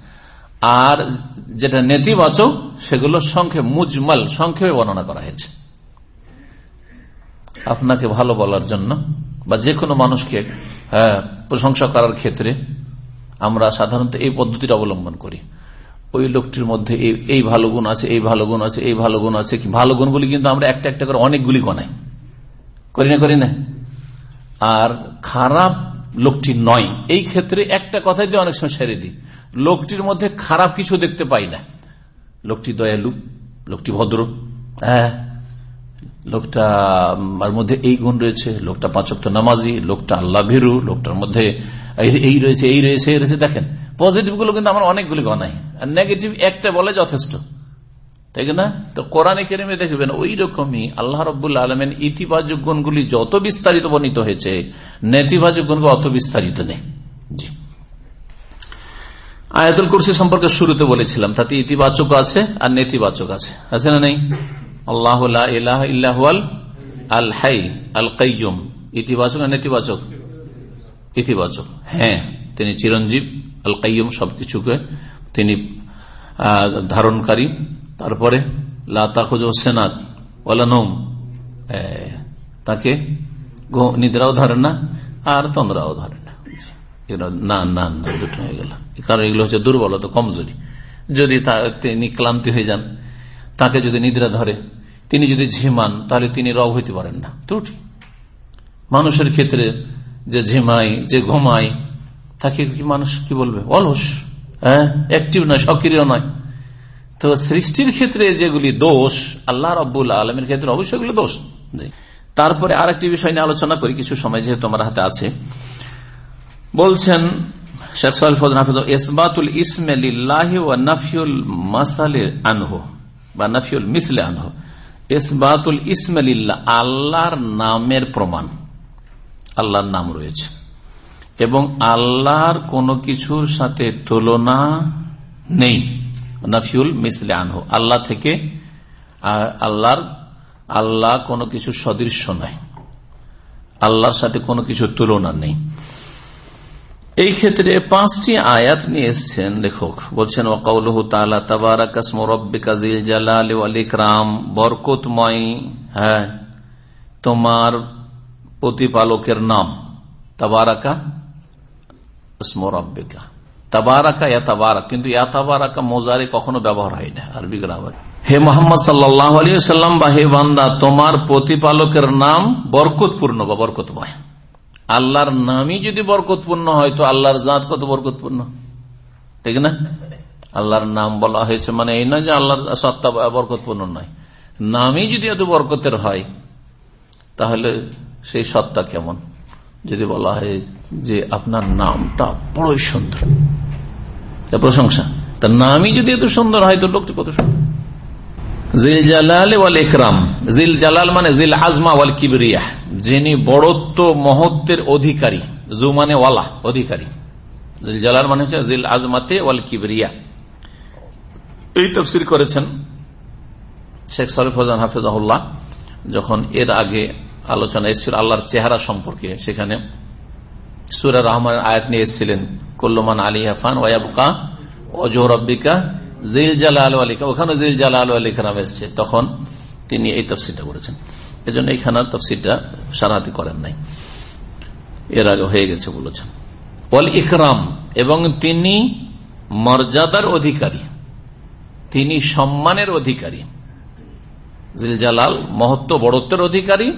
আর যেটা নেতিবাচক, সেগুলো সংক্ষেপ, মুজমাল, সংক্ষেপে বর্ণনা করা হয়েছে। আপনাকে ভালো বলার জন্য, বা যে কোনো মানুষকে প্রশংসা করার ক্ষেত্রে আমরা সাধারণত এই পদ্ধতিটা অবলম্বন করি। ওই লোকটির মধ্যে এই ভালো গুণ আছে, এই ভালো গুণ আছে, এই ভালো গুণ আছে ভালো গুণগুলি কিন্তু আমরা একটা একটা করে অনেকগুলি গনাই করি না করি না? আর খারাপ লোকটি নয়। এই ক্ষেত্রে একটা কথাই দিয়ে অনেক সময় সেরে দিই। লোকটির মধ্যে খারাপ কিছু দেখতে পাই না। লোকটি দয়ালু, লোকটি ভদ্র হ্যাঁ? লোকটা মধ্যে এই গুণ রয়েছে, লোকটা পাঁচক্ত নামাজি, লোকটা আল্লাহ ভীরু, লোকটার মধ্যে এই রয়েছে এই রয়েছে এই রয়েছে। দেখেন পজিটিভগুলো কিন্তু আমার অনেকগুলি গনাই আর নেগেটিভ একটা বলে যথেষ্ট। তাই না? তো কোরআনে কেরেমে দেখবেন ওই রকমই আল্লাহ রবুল্লা আলমেন ইতিবাচক গুণগুলি যত বিস্তারিত বর্ণিত হয়েছে, নেতিবাচক গুণগুলো অত বিস্তারিত নেই। জি। আয়াতুল কুরসি সম্পর্কে শুরুতে বলেছিলাম, তাতে ইতিবাচক আছে আর নেতিবাচক আছে। আছে না নেই? আল্লাহ ইল্লাহুয়াল আল হাই আল কাইম ইতিবাচক আর নেতিবাচক? ইতিবাচক। হ্যাঁ তিনি চিরঞ্জীব আল কাইম সবকিছুকে তিনি ধারণকারী। তারপরে লাতাকুজেনাত ওলানোম তাকে নিদ্রাও ধরে না, আর তন্দ্রাও ধরে না। না না না দুটো হয়ে গেল। কারণ এগুলো হচ্ছে দুর্বলতা, কমজোরি। যদি তিনি ক্লান্তি হয়ে যান, তাকে যদি নিদ্রা ধরে, তিনি যদি ঝিমান, তাহলে তিনি রব হইতে পারেন না। ত্রুটি। মানুষের ক্ষেত্রে যে ঝিমাই, যে ঘুমাই, তাকে কি মানুষ কি বলবে? অলস। হ্যাঁ? অ্যাক্টিভ নয় সক্রিয় নয়। তো সৃষ্টির ক্ষেত্রে যেগুলি দোষ আল্লাহ রব্বুল আলমের ক্ষেত্রে অবশ্যই এগুলো দোষ। তারপরে আর একটি বিষয় নিয়ে আলোচনা করি কিছু সময় যেহেতু আমার হাতে আছে। বলছেন শেখ সালফুল ইসবাতুল ইসমে নাফিউল আনহো বা নাফিউল মিসলে আনহো। ইসবাতুল ইসমে আল্লাহর নামের প্রমাণ। আল্লাহর নাম রয়েছে। এবং আল্লাহর কোনো কিছুর সাথে তুলনা নেই। নাফিউল মিসলে আনহু। আল্লাহ থেকে আল্লাহর, আল্লাহ কোনো কিছু সদৃশ্য নাই। আল্লাহর সাথে কোনো কিছু তুলনা নেই। এই ক্ষেত্রে পাঁচটি আয়াত নিয়ে এসছেন লেখক। বলছেন তালা হ্যাঁ তোমার প্রতিপালকের নাম। তাবারাকা ইসমু রব্বিকা। তাবারাকা ইয়া তাবারাক। কিন্তু ইয়া তাবারাকা মোজারে কখনো ব্যবহার হয় না, আরবি গ্রামার হে মোহাম্মদ সাল্লাহ আলী সাল্লাম বা হে বান্দা, তোমার প্রতিপালকের নাম বরকতপূর্ণ বা বরকতময়। আল্লাহর নামই যদি বরকতপূর্ণ হয়, তো আল্লাহর জাত কত বরকতপূর্ণ? ঠিক না? আল্লাহর নাম বলা হয়েছে মানে এই নয় যে আল্লাহর সত্তা বরকতপূর্ণ নয়। নামই যদি এত বরকতের হয়, তাহলে সেই সত্তা কেমন? যদি বলা হয় যে আপনার নামটা বড়ই সুন্দর। প্রশংসা। তার নামই যদি এত সুন্দর হয়, তো লোকটি কত সুন্দর। জিল জালাল ওয়াল ইকরাম। জিল জালাল মানে জিল আজমা ওয়াল কিবরিয়া। যিনি বড়ত্ব মহত্বের অধিকারী জু মানে ওয়ালা অধিকারী। জিল জালাল মানে হচ্ছে জিল আজমাতে ওয়াল কিবরিয়া। এই তফসির করেছেন শেখ সরিফান হাফিজাহুল্লাহ, যখন এর আগে আলোচনা এসেছিল আল্লাহর চেহারা সম্পর্কে। সেখানে সুরা রহমান আয়াত নিয়ে এসেছিলেন, কল্লমান আলী হাফান ওয়াবকা অজহরব্বিকা জিল জালাল আলিকা ওখানে জিল জালাল আলিকা নাম এসছে। তখন তিনি এই তফসিলটা করেছেন। এজন্য এইখানে তফসিলটা সারাহাতি করেন নাই। এর আগে হয়ে গেছে বলেছেন। ওয়াল ইকরাম, এবং তিনি মর্যাদার অধিকারী। তিনি সম্মানের অধিকারী। জিলজালাল মহত্ব, বড়ত্বের অধিকারী।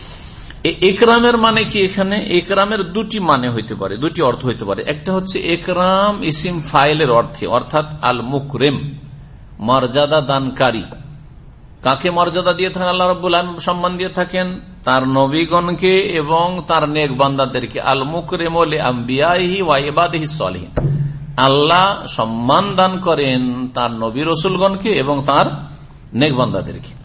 একরামের মানে কি এখানে? একরামের দুটি মানে হইতে পারে, দুটি অর্থ হইতে পারে। একটা হচ্ছে একরাম ইসিম ফাইলের অর্থে, অর্থাৎ আল মুকরেম মর্যাদা দানকারী। কাকে মর্যাদা দিয়ে থাকেন? আল্লাহ রব সম্মান দিয়ে থাকেন তার নবীগণকে এবং তার নেক বান্দাদেরকে আল মুকরেম আল্লাহ সম্মান দান করেন তার নবী রসুলগণকে এবং তার নেক বান্দাদেরকে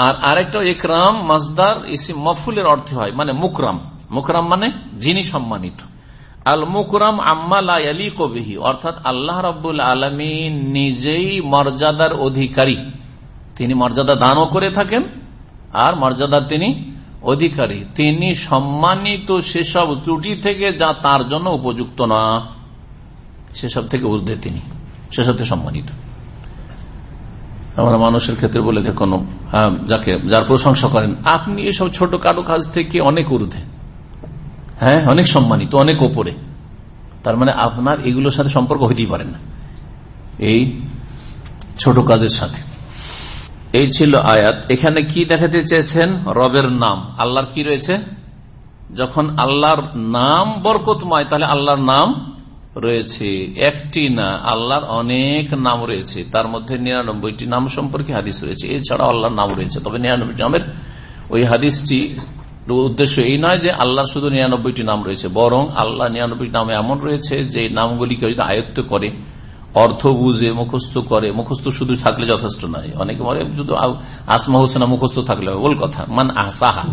আর আরেকটা ইকরাম মাজদার ইসি মফুলের অর্থে হয় মানে মুকরাম। মুকরাম মানে যিনি সম্মানিত। আল মুকরাম আম্মালি কবিহি অর্থাৎ আল্লাহ রব্বুল আলমী নিজেই মর্যাদার অধিকারী। তিনি মর্যাদা দানও করে থাকেন, আর মর্যাদার তিনি অধিকারী। তিনি সম্মানিত সেসব ত্রুটি থেকে যা তার জন্য উপযুক্ত না, সেসব থেকে ঊর্ধ্বে তিনি, সেসব সম্মানিত। আমরা মানুষের ক্ষেত্রে বলে দেখুন যাকে, যার প্রশংসা করেন, আপনি এসব ছোট কাটো কাজ থেকে অনেক ঊর্ধ্বে। হ্যাঁ অনেক সম্মানিত, অনেক ওপরে। তার মানে আপনার এগুলোর সাথে সম্পর্ক হইতেই পারে না। এই ছোট কাজের সাথে। এই ছিল আয়াত। এখানে কি দেখাতে চেয়েছেন? রবের নাম। আল্লাহর কি রয়েছে? যখন আল্লাহর নাম বরকতময়, তাহলে আল্লাহর নাম রয়েছে। একটি না, আল্লাহর অনেক নাম রয়েছে। তার মধ্যে নিরানব্বইটি নাম সম্পর্কে হাদিস রয়েছে। এছাড়া আল্লাহর নাম রয়েছে। তবে নিরানব্বই নামের ওই হাদিসটি উদ্দেশ্য এই নয় যে আল্লাহর শুধু নিরানব্বইটি নাম রয়েছে। বরং আল্লাহ নিরানব্বই নাম এমন রয়েছে যে নামগুলিকে যদি আয়ত্ত করে, অর্থ বুঝে, মুখস্থ করে, মুখস্থ শুধু থাকলে যথেষ্ট নয়। অনেকে মনে শুধু আসমা হোসেনা মুখস্থ থাকলে বল কথা। মান আহসাহা।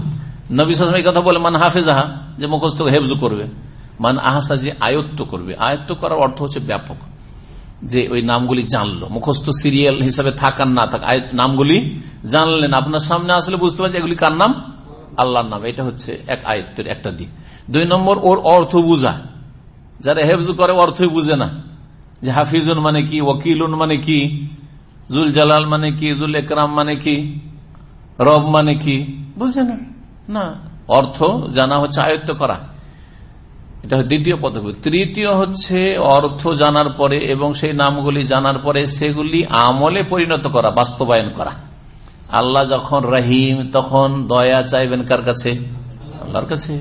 নবী এই কথা বলে, মান হাফেজাহা। যে মুখস্থ হেফজ করবে। মান আহাসা যে আয়ত্ত করবে, আয়ত্ত করার অর্থ হচ্ছে ব্যাপক। যে ওই নামগুলি জানলো, মুখস্থ সিরিয়াল হিসাবে থাকার না থাক নামগুলি জানলেন। আপনার সামনে আসলে বুঝতে পারছেন এগুলি কার নাম? আল্লাহর নাম। এটা হচ্ছে এক আয়ত্তের একটা দিক। দুই নম্বর, ওর অর্থ বুঝা। যারা হেফজ করে, অর্থই বুঝে না। যে হাফিজুন মানে কি ওকিলুন মানে কি জুল জালাল মানে কি জুল একরাম মানে কি, রব মানে কি বুঝছে না। না। অর্থ জানা হচ্ছে আয়ত্ত করা। এটা দ্বিতীয় পদক্ষেপ তৃতীয় হচ্ছে অর্থ জানার পরে এবং সেই নামগুলি জানার পরে সেগুলি আমলে পরিণত করা, বাস্তবায়ন করা। আল্লাহ যখন রহিম, তখন দয়া চাইবেন কার কাছে? আল্লাহর কাছে।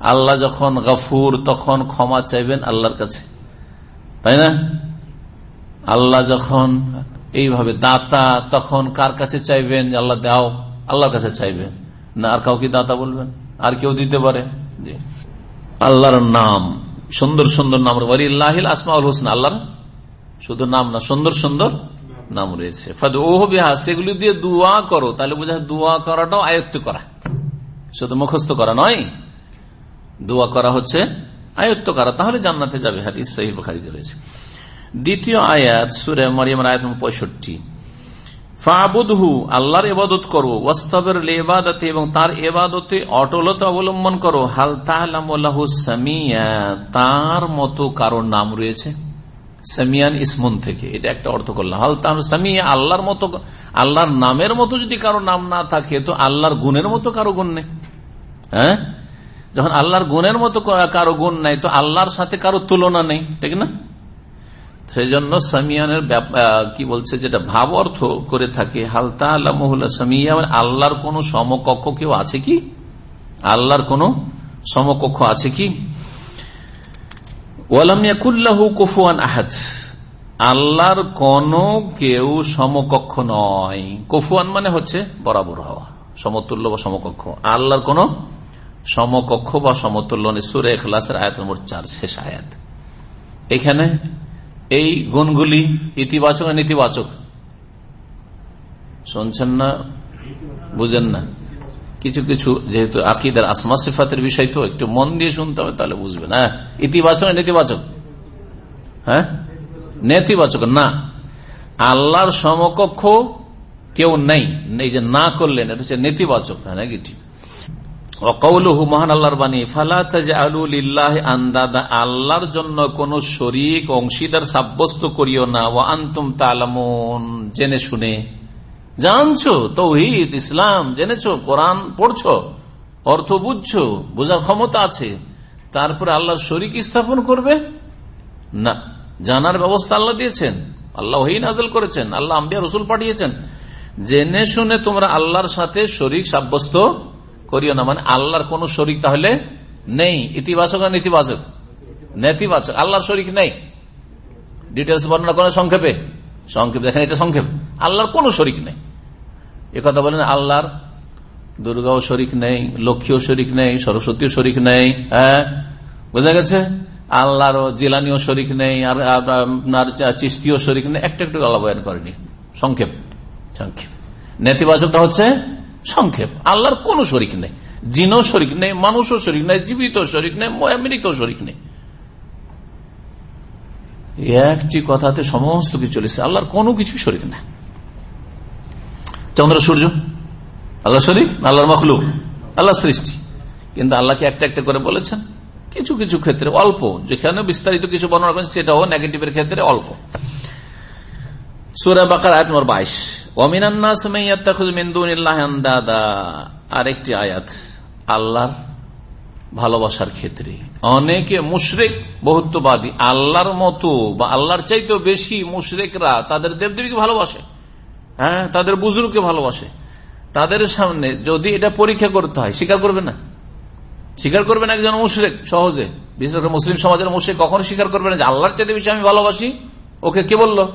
আল্লাহ যখন গফুর, তখন ক্ষমা চাইবেন আল্লাহর কাছে। তাই না? আল্লাহ যখন এইভাবে দাতা, তখন কার কাছে চাইবেন? আল্লাহ দাও, আল্লাহর কাছে চাইবেন। না, আর কাউকে দাতা বলবেন? আর কেউ দিতে পারে? আল্লাহর নাম। সুন্দর সুন্দর নাম ওয়ালিল্লাহিল আসমাউল হোসেন। আল্লাহর শুধু নাম না, সুন্দর সুন্দর নাম রয়েছে। সেগুলি দিয়ে দোয়া করো। তাহলে বোঝা দোয়া করাটাও আয়ত্ত করা। শুধু মুখস্থ করা নয়, দোয়া করা হচ্ছে আয়ত্ত করা। তাহলে জান্নাতে যাবে। হাদিস সহি বুখারিতে রয়েছে। দ্বিতীয় আয়াত, সুরে মরিয়াম আয়াত পঁয়ষট্টি। ফাবুদহু, আল্লাহর এবাদত করো, ওয়াস্তাবের লেবাদতে এবং তার এবাদতে অটলতা অবলম্বন করো। হাল তাহলামু সামিয়া, তার মতো কারোর নাম রয়েছে? সামিয়ান ইসমুন থেকে, এটা একটা অর্থ করলাম। হাল তাহ সামিয়া, আল্লাহর মতো, আল্লাহর নামের মতো যদি কারও নাম না থাকে, তো আল্লাহর গুণের মতো কারও গুণ নেই। হ্যাঁ? যখন আল্লাহর গুণের মতো কারও গুণ নাই, তো আল্লাহর সাথে কারও তুলনা নেই, ঠিক না? সেই জন্য সামিয়ানের কি বলছে, যেটা ভাব অর্থ করে থাকে হালতা আল্লাহ সামিয়া মানে আল্লাহর কোন সমকক্ষ কেউ আছে কি? আল্লাহর কোন সমকক্ষ আছে কি? ওয়ালামিয়াকুল্লাহু কুফুয়ান আহাদ। আল্লাহর কোন কেউ সমকক্ষ নয়। কফুয়ান মানে হচ্ছে বরাবর হওয়া, সমতুল্য বা সমকক্ষ। আল্লাহর কোন সমকক্ষ বা সমতুল্য সুরে এখলাসের আয়াত নম্বর চার, শেষ আয়াত। এখানে এই গুণগুলি ইতিবাচক আর নেতিবাচক? শুনছেন না? বুঝেন না? কিছু কিছু যেহেতু আকিদার আসমা সিফাতের বিষয় তো, একটু মন দিয়ে শুনতে হবে, তাহলে বুঝবেন। হ্যাঁ? ইতিবাচক নেতিবাচক? হ্যাঁ? নেতিবাচক না। আল্লাহর সমকক্ষ কেউ নেই। এই যে না করলেন, এটা হচ্ছে নেতিবাচক। নেগেটিভ অকৌলহু মহান আল্লাহর বাণী ফালাহ আন্দাদা, আল্লাহর জন্য কোন শরিক অংশীদার সাব্যস্ত করিও না ও আন্তুম তালামুন। জেনে শুনে। জানছো? তৌহিদ, ইসলাম, জেনেছো? কোরআন পড়ছো? অর্থ বুঝছ? বোঝার ক্ষমতা আছে? তারপরে আল্লাহর শরিক স্থাপন করবে? না। জানার ব্যবস্থা আল্লাহ দিয়েছেন। আল্লাহ নাজল করেছেন। আল্লাহ আম্বিয়া রসুল পাঠিয়েছেন। জেনে শুনে তোমরা আল্লাহর সাথে শরিক সাব্যস্ত করিও না। মানে আল্লাহর কোন শরিক তাহলে নেই। ইতিবাচক আর নেতিবাচক? নেতিবাচক। আল্লাহর শরিক নেই। ডিটেলস বর্ণনা করেন সংক্ষেপে। সংক্ষেপ দেখেন, এটা সংক্ষেপ। আল্লাহর কোন শরিক নেই। কথা বলেন, আল্লাহর দুর্গাও শরিক নেই, লক্ষ্মীও শরিক নেই, সরস্বতীও শরিক নেই হ্যাঁ? বোঝা গেছে? আল্লাহর জিলানিও শরিক নেই, আর আপনার চিস্তিও শরিক নেই। একটা একটু আল্লাহ বয়ান করেনি। সংক্ষেপ। সংক্ষেপ। নেতিবাচকটা হচ্ছে সংক্ষেপ। আল্লাহর কোন শরিক নেই। জিনও শরিক নেই, মানুষও শরিক নেই জীবিত শরিক নেই মৃত শরিক নেই। একটি কথাতে সমস্ত কিছু চলেছে। আল্লাহর কোনো কিছু শরিক নেই। চন্দ্র, সূর্য, আল্লাহ শরিক আল্লাহর মখলুক? আল্লাহ সৃষ্টি। কিন্তু আল্লাহকে একটা একটা করে বলেছেন। কিছু কিছু ক্ষেত্রে অল্প। যেখানে বিস্তারিত কিছু বর্ণনা করেন সেটাও নেগেটিভের ক্ষেত্রে অল্প। সুরা বাকার আয়াত নম্বর বাইশ। আরেকটি আয়াত, আল্লাহর ভালোবাসার ক্ষেত্রে। অনেকে মুশরেক, বহুত্ববাদী, আল্লাহর মতো বা আল্লাহর চাইতেও বেশি মুশরেকরা তাদের দেবদেবীকে ভালোবাসে হ্যাঁ তাদের বুজুর্গকে ভালোবাসে। তাদের সামনে যদি এটা পরীক্ষা করতে হয়, স্বীকার করবে না? স্বীকার করবেন একজন মুশরেক সহজে? বিশেষ করে মুসলিম সমাজের মুশরেক কখনো স্বীকার করবে না যে আল্লাহর চাইতে বেশি আমি ভালোবাসি? ওকে কে বলল?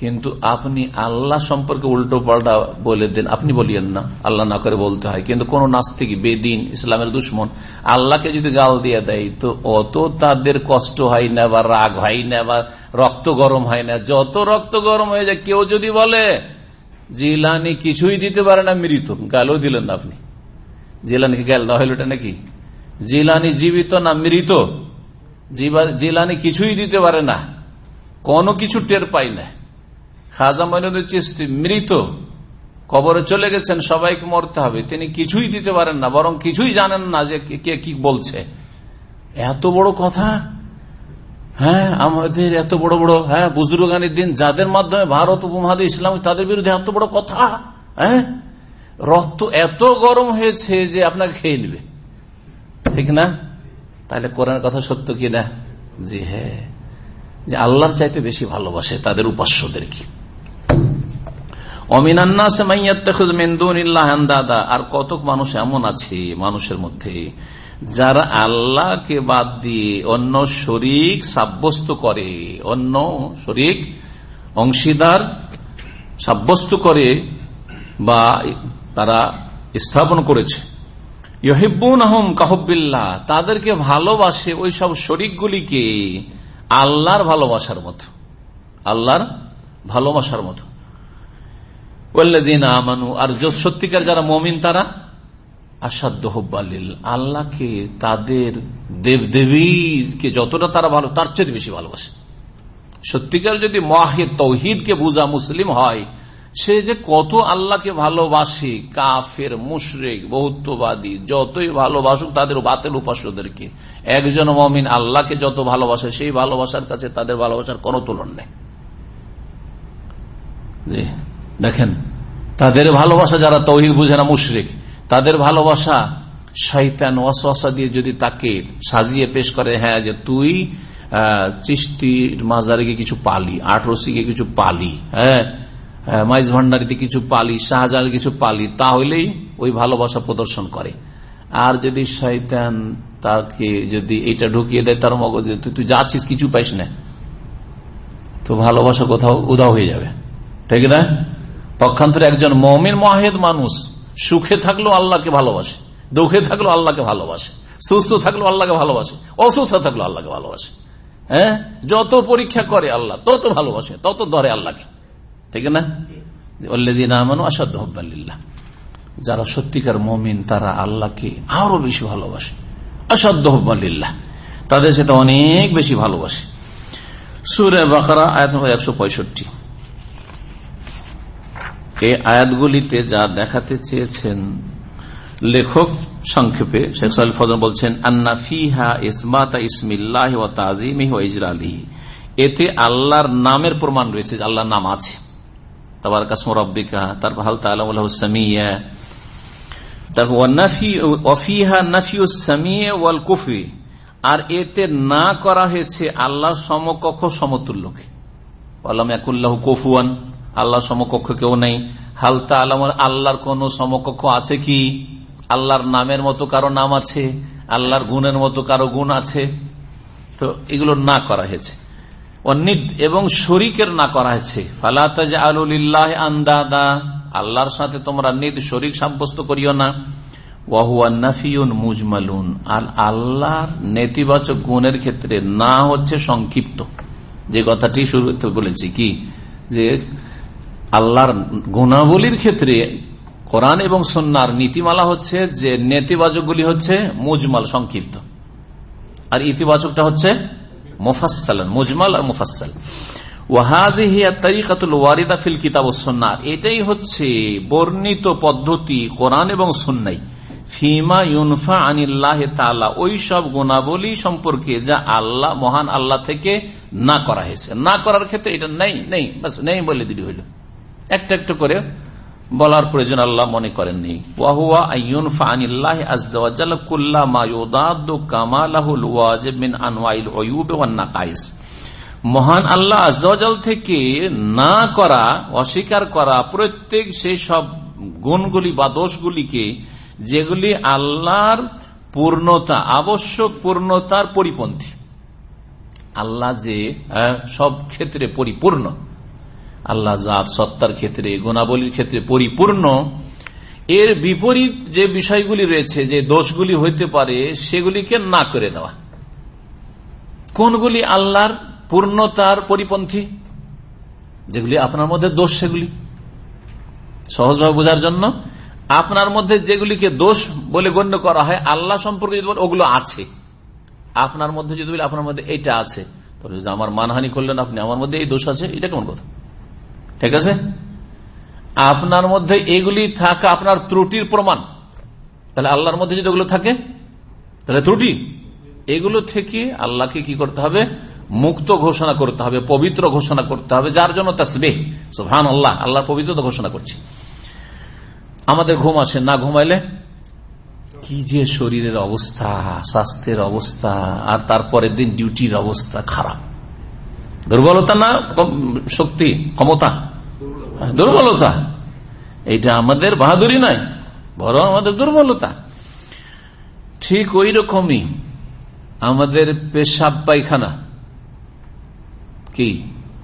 কিন্তু আপনি আল্লাহ সম্পর্কে উল্টো পাল্টা বলে দেন, আপনি বলিয়েন না। আল্লাহ না করে বলতে হয়। কিন্তু কোন নাস্তিক, বেদিন, ইসলামের দুশ্মন আল্লাহকে যদি গাল দিয়ে দেয়, তো অত তাদের কষ্ট হয় না বা রাগ হয় না বা রক্ত গরম হয় না। যত রক্ত গরম হয়ে যায়, কেউ যদি বলে, জিলানি কিছুই দিতে পারে না, মৃত। গালও দিলেন না আপনি। জিলানিকে গেল না হইল নাকি? জিলানি জীবিত না মৃত? জিলানি কিছুই দিতে পারে না। কোনো কিছু টের পাই না। খাজা মইনুদ্দিন চিস্তি মৃত। কবরে চলে গেছেন, সবাইকে মরতে হবে। তিনি কিছুই দিতে পারেন না, বরং কিছুই জানেন না যে কে কি বলছে। এত বড় কথা? হ্যাঁ আমাদের এত বড় বড় হ্যাঁ বুজরুগানির দিন, যাদের মাধ্যমে ভারত উপমহাদেশ ইসলাম, তাদের বিরুদ্ধে এত বড় কথা? হ্যাঁ? রক্ত এত গরম হয়েছে যে আপনাকে খেয়ে নেবে। ঠিক না? তাহলে কোরআন কথা সত্য কি কিনা জি হ্যাঁ। যে আল্লাহর চাইতে বেশি ভালোবাসে তাদের উপাস্যদেরকে আর কতক মানুষ এমন আছে মানুষের মধ্যে, যারা আল্লাহকে বাদ দিয়ে অন্য শরিক সাব্যস্ত করে, অন্য শরিক অংশীদার সাব্যস্ত করে বা তারা স্থাপন করেছে। ইহিবুন আহম কাহবিল্লা তাদেরকে ভালোবাসে ওই সব শরিকগুলিকে আল্লাহর ভালোবাসার মতো, আল্লাহর ভালোবাসার মতো। আর সত্যিকার যারা মমিন, তারা আসাধ্য হব্বালিল আল্লাহকে তাদের দেব দেবীকে যতটা তারা ভালো, তার চেয়ে বেশি ভালোবাসে। সত্যিকার যদি মহে তৌহিদকে বুঝা মুসলিম হয়, সে যে কত আল্লাহকে ভালোবাসে, কাফের, মুশরেক, বহুত্ববাদী, যতই ভালোবাসুক তাদের বাতের উপাস্যদেরকে, একজন মমিন আল্লাহকে যত ভালোবাসে, সেই ভালোবাসার কাছে তাদের ভালোবাসার কোন তুলন নেই। দেখেন, তাদের ভালোবাসা যারা তৌহিদ বুঝে না মুশরেক, তাদের ভালোবাসা শৈতান ওয়াসা দিয়ে যদি তাকে সাজিয়ে পেশ করে হ্যাঁ যে তুই চিস্তির মাজারে গিয়ে কিছু পালি আট রসিকে কিছু পালি হ্যাঁ মাইজ ভান্ডারিতে কিছু পালি শাহজাহান কিছু পালি, তাহলেই ওই ভালোবাসা প্রদর্শন করে। আর যদি শৈতান তাকে যদি এটা ঢুকিয়ে দেয় তার মগজে, তুই তুই যাচ্ছিস কিছু পাইস না। তো ভালোবাসা কোথাও উদাও হয়ে যাবে। ঠিক না? পক্ষান্তরে একজন মমিন মহেদ মানুষ সুখে থাকলেও আল্লাহকে ভালোবাসে, দুঃখে থাকলেও আল্লাহকে ভালোবাসে, সুস্থ থাকলেও আল্লাহকে ভালোবাসে, অসুস্থ থাকলেও আল্লাহকে ভালোবাসে। হ্যাঁ? যত পরীক্ষা করে আল্লাহ, তত ভালোবাসে, তত ধরে আল্লাহকে। ঠিক না? যারা সত্যিকার মমিন, তারা আল্লাহকে আরও বেশি ভালোবাসে। আসাধ্য হব্বাল্লাহ তাদের সেটা অনেক বেশি ভালোবাসে। সুরে বাকারা একশো পঁয়ষট্টি। এই আয়াতগুলিতে যা দেখাতে চেয়েছেন লেখক সংক্ষেপে, শেখ সাল ফজন বলছেন, আন্না ফিহা ইসমাতা ইসমিল্লাহ ও তাজিমি ও ইজরালি এতে আল্লাহর নামের প্রমাণ রয়েছে যে আল্লাহর নাম আছে। তাবার কাসমর রব্বিকা, তারপর হাল তালাম সামিয়া, তারপর ওয়াল কুফি আর এতে না করা হয়েছে আল্লাহর সমকক্ষ সমতুল্যকে। আল্লাহ কফুয়ান। আল্লাহ সমকক্ষ কেউ নেই। হালতা আলম আল্লাহর কোন সমকক্ষ আছে কি? আল্লাহর নামের মতো কারও নাম আছে? আল্লাহর গুণের মতো কারও গুণ আছে? তো এগুলো না করা হয়েছে। অনিদ এবং শরিকের না করা হয়েছে। ফালাতাজ আলুলিল্লাহ আন্দাদা, আল্লাহর সাথে তোমরা নিদ শরিক সাব্যস্ত করিও না। আর আল্লাহর নেতিবাচক গুণের ক্ষেত্রে না হচ্ছে সংক্ষিপ্ত। যে কথাটি শুরুতে বলেছি কি? যে আল্লাহর গুণাবলীর ক্ষেত্রে কোরআন এবং সন্ন্যার নীতিমালা হচ্ছে যে নেতিবাচকগুলি হচ্ছে মুজমাল, সংক্ষিপ্ত। আর ইতিবাচকটা হচ্ছে মোফাসাল মুজমাল আর মুফাসাল এটাই হচ্ছে বর্ণিত পদ্ধতি কোরআন এবং সন্ন্যাই ফিমা ইউনফা আনিল্লাহ তালা ওই সব গুণাবলী সম্পর্কে যা আল্লাহ, মহান আল্লাহ থেকে না করা হয়েছে। না করার ক্ষেত্রে এটা নেই নেই বাস নেই বলে দিদি হইল। একটা একটা করে বলার প্রয়োজন আল্লাহ মনে করেননি। মহান আল্লাহ আজাল থেকে না করা, অস্বীকার করা প্রত্যেক সেই সব গুণগুলি বা দোষগুলিকে, যেগুলি আল্লাহর পূর্ণতা, আবশ্যক পূর্ণতার পরিপন্থী। আল্লাহ যে সব ক্ষেত্রে পরিপূর্ণ। আল্লাহ জাত সত্তার ক্ষেত্রে, গুণাবলীর ক্ষেত্রে পরিপূর্ণ। এর বিপরীত যে বিষয়গুলি রয়েছে, যে দোষগুলি হইতে পারে, সেগুলিকে না করে দেওয়া। কোনগুলি আল্লাহর পূর্ণতার পরিপন্থী? যেগুলি আপনার মধ্যে দোষ, সেগুলি। সহজভাবে বোঝার জন্য, আপনার মধ্যে যেগুলিকে দোষ বলে গণ্য করা হয়, আল্লাহ সম্পর্কে যদি ওগুলো আছে। আপনার মধ্যে যদি আপনার মধ্যে এইটা আছে। তবে যদি আমার মানহানি করলেন, আপনি আমার মধ্যে এই দোষ আছে, এটা কেমন কথা? ঠিক আছে? আপনার মধ্যে এগুলি থাকা আপনার ত্রুটির প্রমাণ। তাহলে আল্লাহর মধ্যে যদি ওগুলো থাকে, তাহলে ত্রুটি। এগুলো থেকে আল্লাহকে কি করতে হবে? মুক্ত ঘোষণা করতে হবে, পবিত্র ঘোষণা করতে হবে, যার জন্য তাসবে সোহান আল্লাহ আল্লাহর পবিত্রতা ঘোষণা করছি। আমাদের ঘুম আসে না ঘুমাইলে? কি যে শরীরের অবস্থা, স্বাস্থ্যের অবস্থা, আর তারপরের দিন ডিউটির অবস্থা খারাপ। দুর্বলতা না শক্তি, ক্ষমতা? দুর্বলতা। এটা আমাদের বাহাদুরি নয় বড় আমাদের দুর্বলতা। ঠিক ওই রকমই আমাদের পেশাব পায়খানা। কি?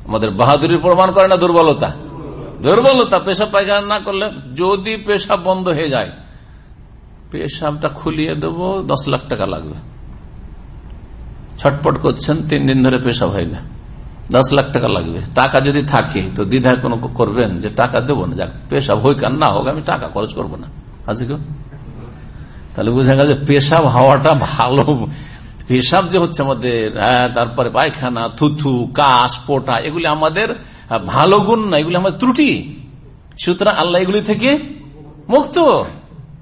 আমাদের বাহাদুরির প্রমাণ করে না দুর্বলতা? দুর্বলতা, পেশাব পায়খানা না করলে যদি পেশাব বন্ধ হয়ে যায়, পেশাবটা খুলিয়ে দেব, দশ লাখ টাকা লাগবে। ছটপট করছেন, তিন দিন ধরে পেশাব হয় না দশ লাখ টাকা লাগবে। টাকা যদি থাকে তো দ্বিধায় কোনো করবেন যে টাকা দেবো না। যাক পেশাব হোক আর না হোক আমি টাকা খরচ করব না। আছে কেউ? তাহলে বুঝা গেছে পেশাব হওয়াটা ভালো। পেশাব যে হচ্ছে আমাদের হ্যাঁ, তারপরে পায়খানা থুথু কাশ পোটা এগুলি আমাদের ভালো গুণ না এগুলি আমাদের ত্রুটি। সুতরাং আল্লাহ এগুলি থেকে মুক্ত।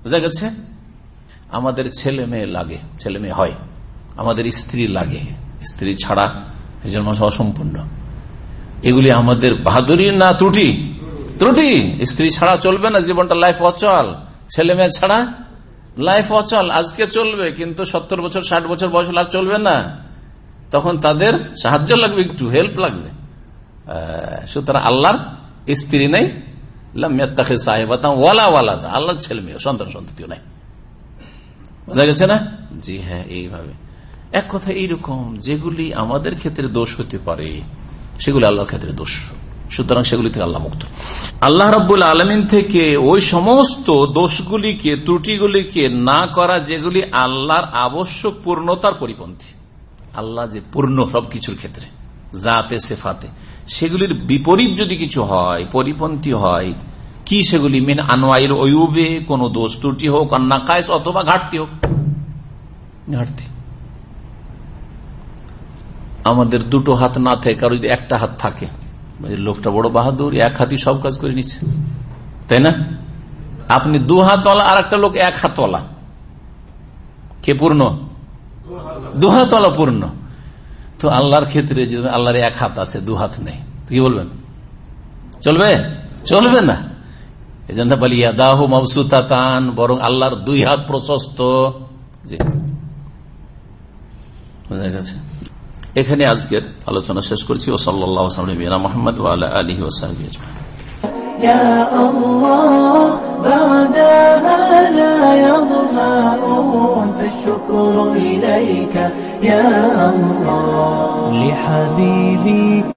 বুঝা গেছে? আমাদের ছেলে মেয়ে লাগে ছেলে মেয়ে হয়। আমাদের স্ত্রী লাগে। স্ত্রী ছাড়া জন্য অসম্পূর্ণ এগুলি আমাদের বাহাদুরি না ত্রুটি? ত্রুটি। স্ত্রী ছাড়া চলবে না, জীবনটা লাইফ অচল। ছেলে মেয়ে ছাড়া লাইফ অচল, আজকে চলবে, কিন্তু সত্তর বছর, ষাট বছর বয়স আর চলবে না। তখন তাদের সাহায্য লাগবে, একটু হেল্প লাগবে। সুতরাং আল্লাহর স্ত্রী নেই। ওয়ালা ওয়ালা আল্লাহর ছেলে মেয়ে সন্তান সন্ততিও নাই। বোঝা গেছে না? জি হ্যাঁ এইভাবে। এক কথা এইরকম, যেগুলি আমাদের ক্ষেত্রে দোষ হতে পারে, সেগুলি আল্লাহর ক্ষেত্রে দোষ। সুতরাং সেগুলি থেকে আল্লাহ মুক্ত। আল্লাহ রব্বুল আলমিন থেকে ওই সমস্ত দোষগুলিকে, ত্রুটিগুলিকে না করা, যেগুলি আল্লাহর আবশ্যক পূর্ণতার পরিপন্থী। আল্লাহ যে পূর্ণ সবকিছুর ক্ষেত্রে, জাতে, সেফাতে, সেগুলির বিপরীত যদি কিছু হয়, পরিপন্থী হয়, কি সেগুলি? মেন আনোয়াইল ওয়ুবে, কোন দোষ, ত্রুটি হোক আর নাকায়স অথবা ঘাটতি হোক। ঘাটতি। আমাদের দুটো হাত না থাকে, কারও যদি একটা হাত থাকে। লোকটা বড় বাহাদুর, এক হাতই সব কাজ করে নিচ্ছে। তাই না? আপনি দু হাতওয়ালা আর একটা লোক এক হাতওয়ালা। কে পূর্ণ? দু হাতওয়ালা পূর্ণ। তো আল্লাহর ক্ষেত্রে আল্লাহর এক হাত আছে, দু হাত নেই। কি বলবেন? চলবে? চলবে না। এই জন্য বলি দাহ মবসুতান বরং আল্লাহর দুই হাত প্রশস্ত। বুঝা গেছে? এখানে আজকের আলোচনা শেষ করছি ও সাল্লাহ মোহাম্মদ আলহি ওসাহি يا الله بعدها لا يظمأون فالشكر إليك يا الله لحبيبي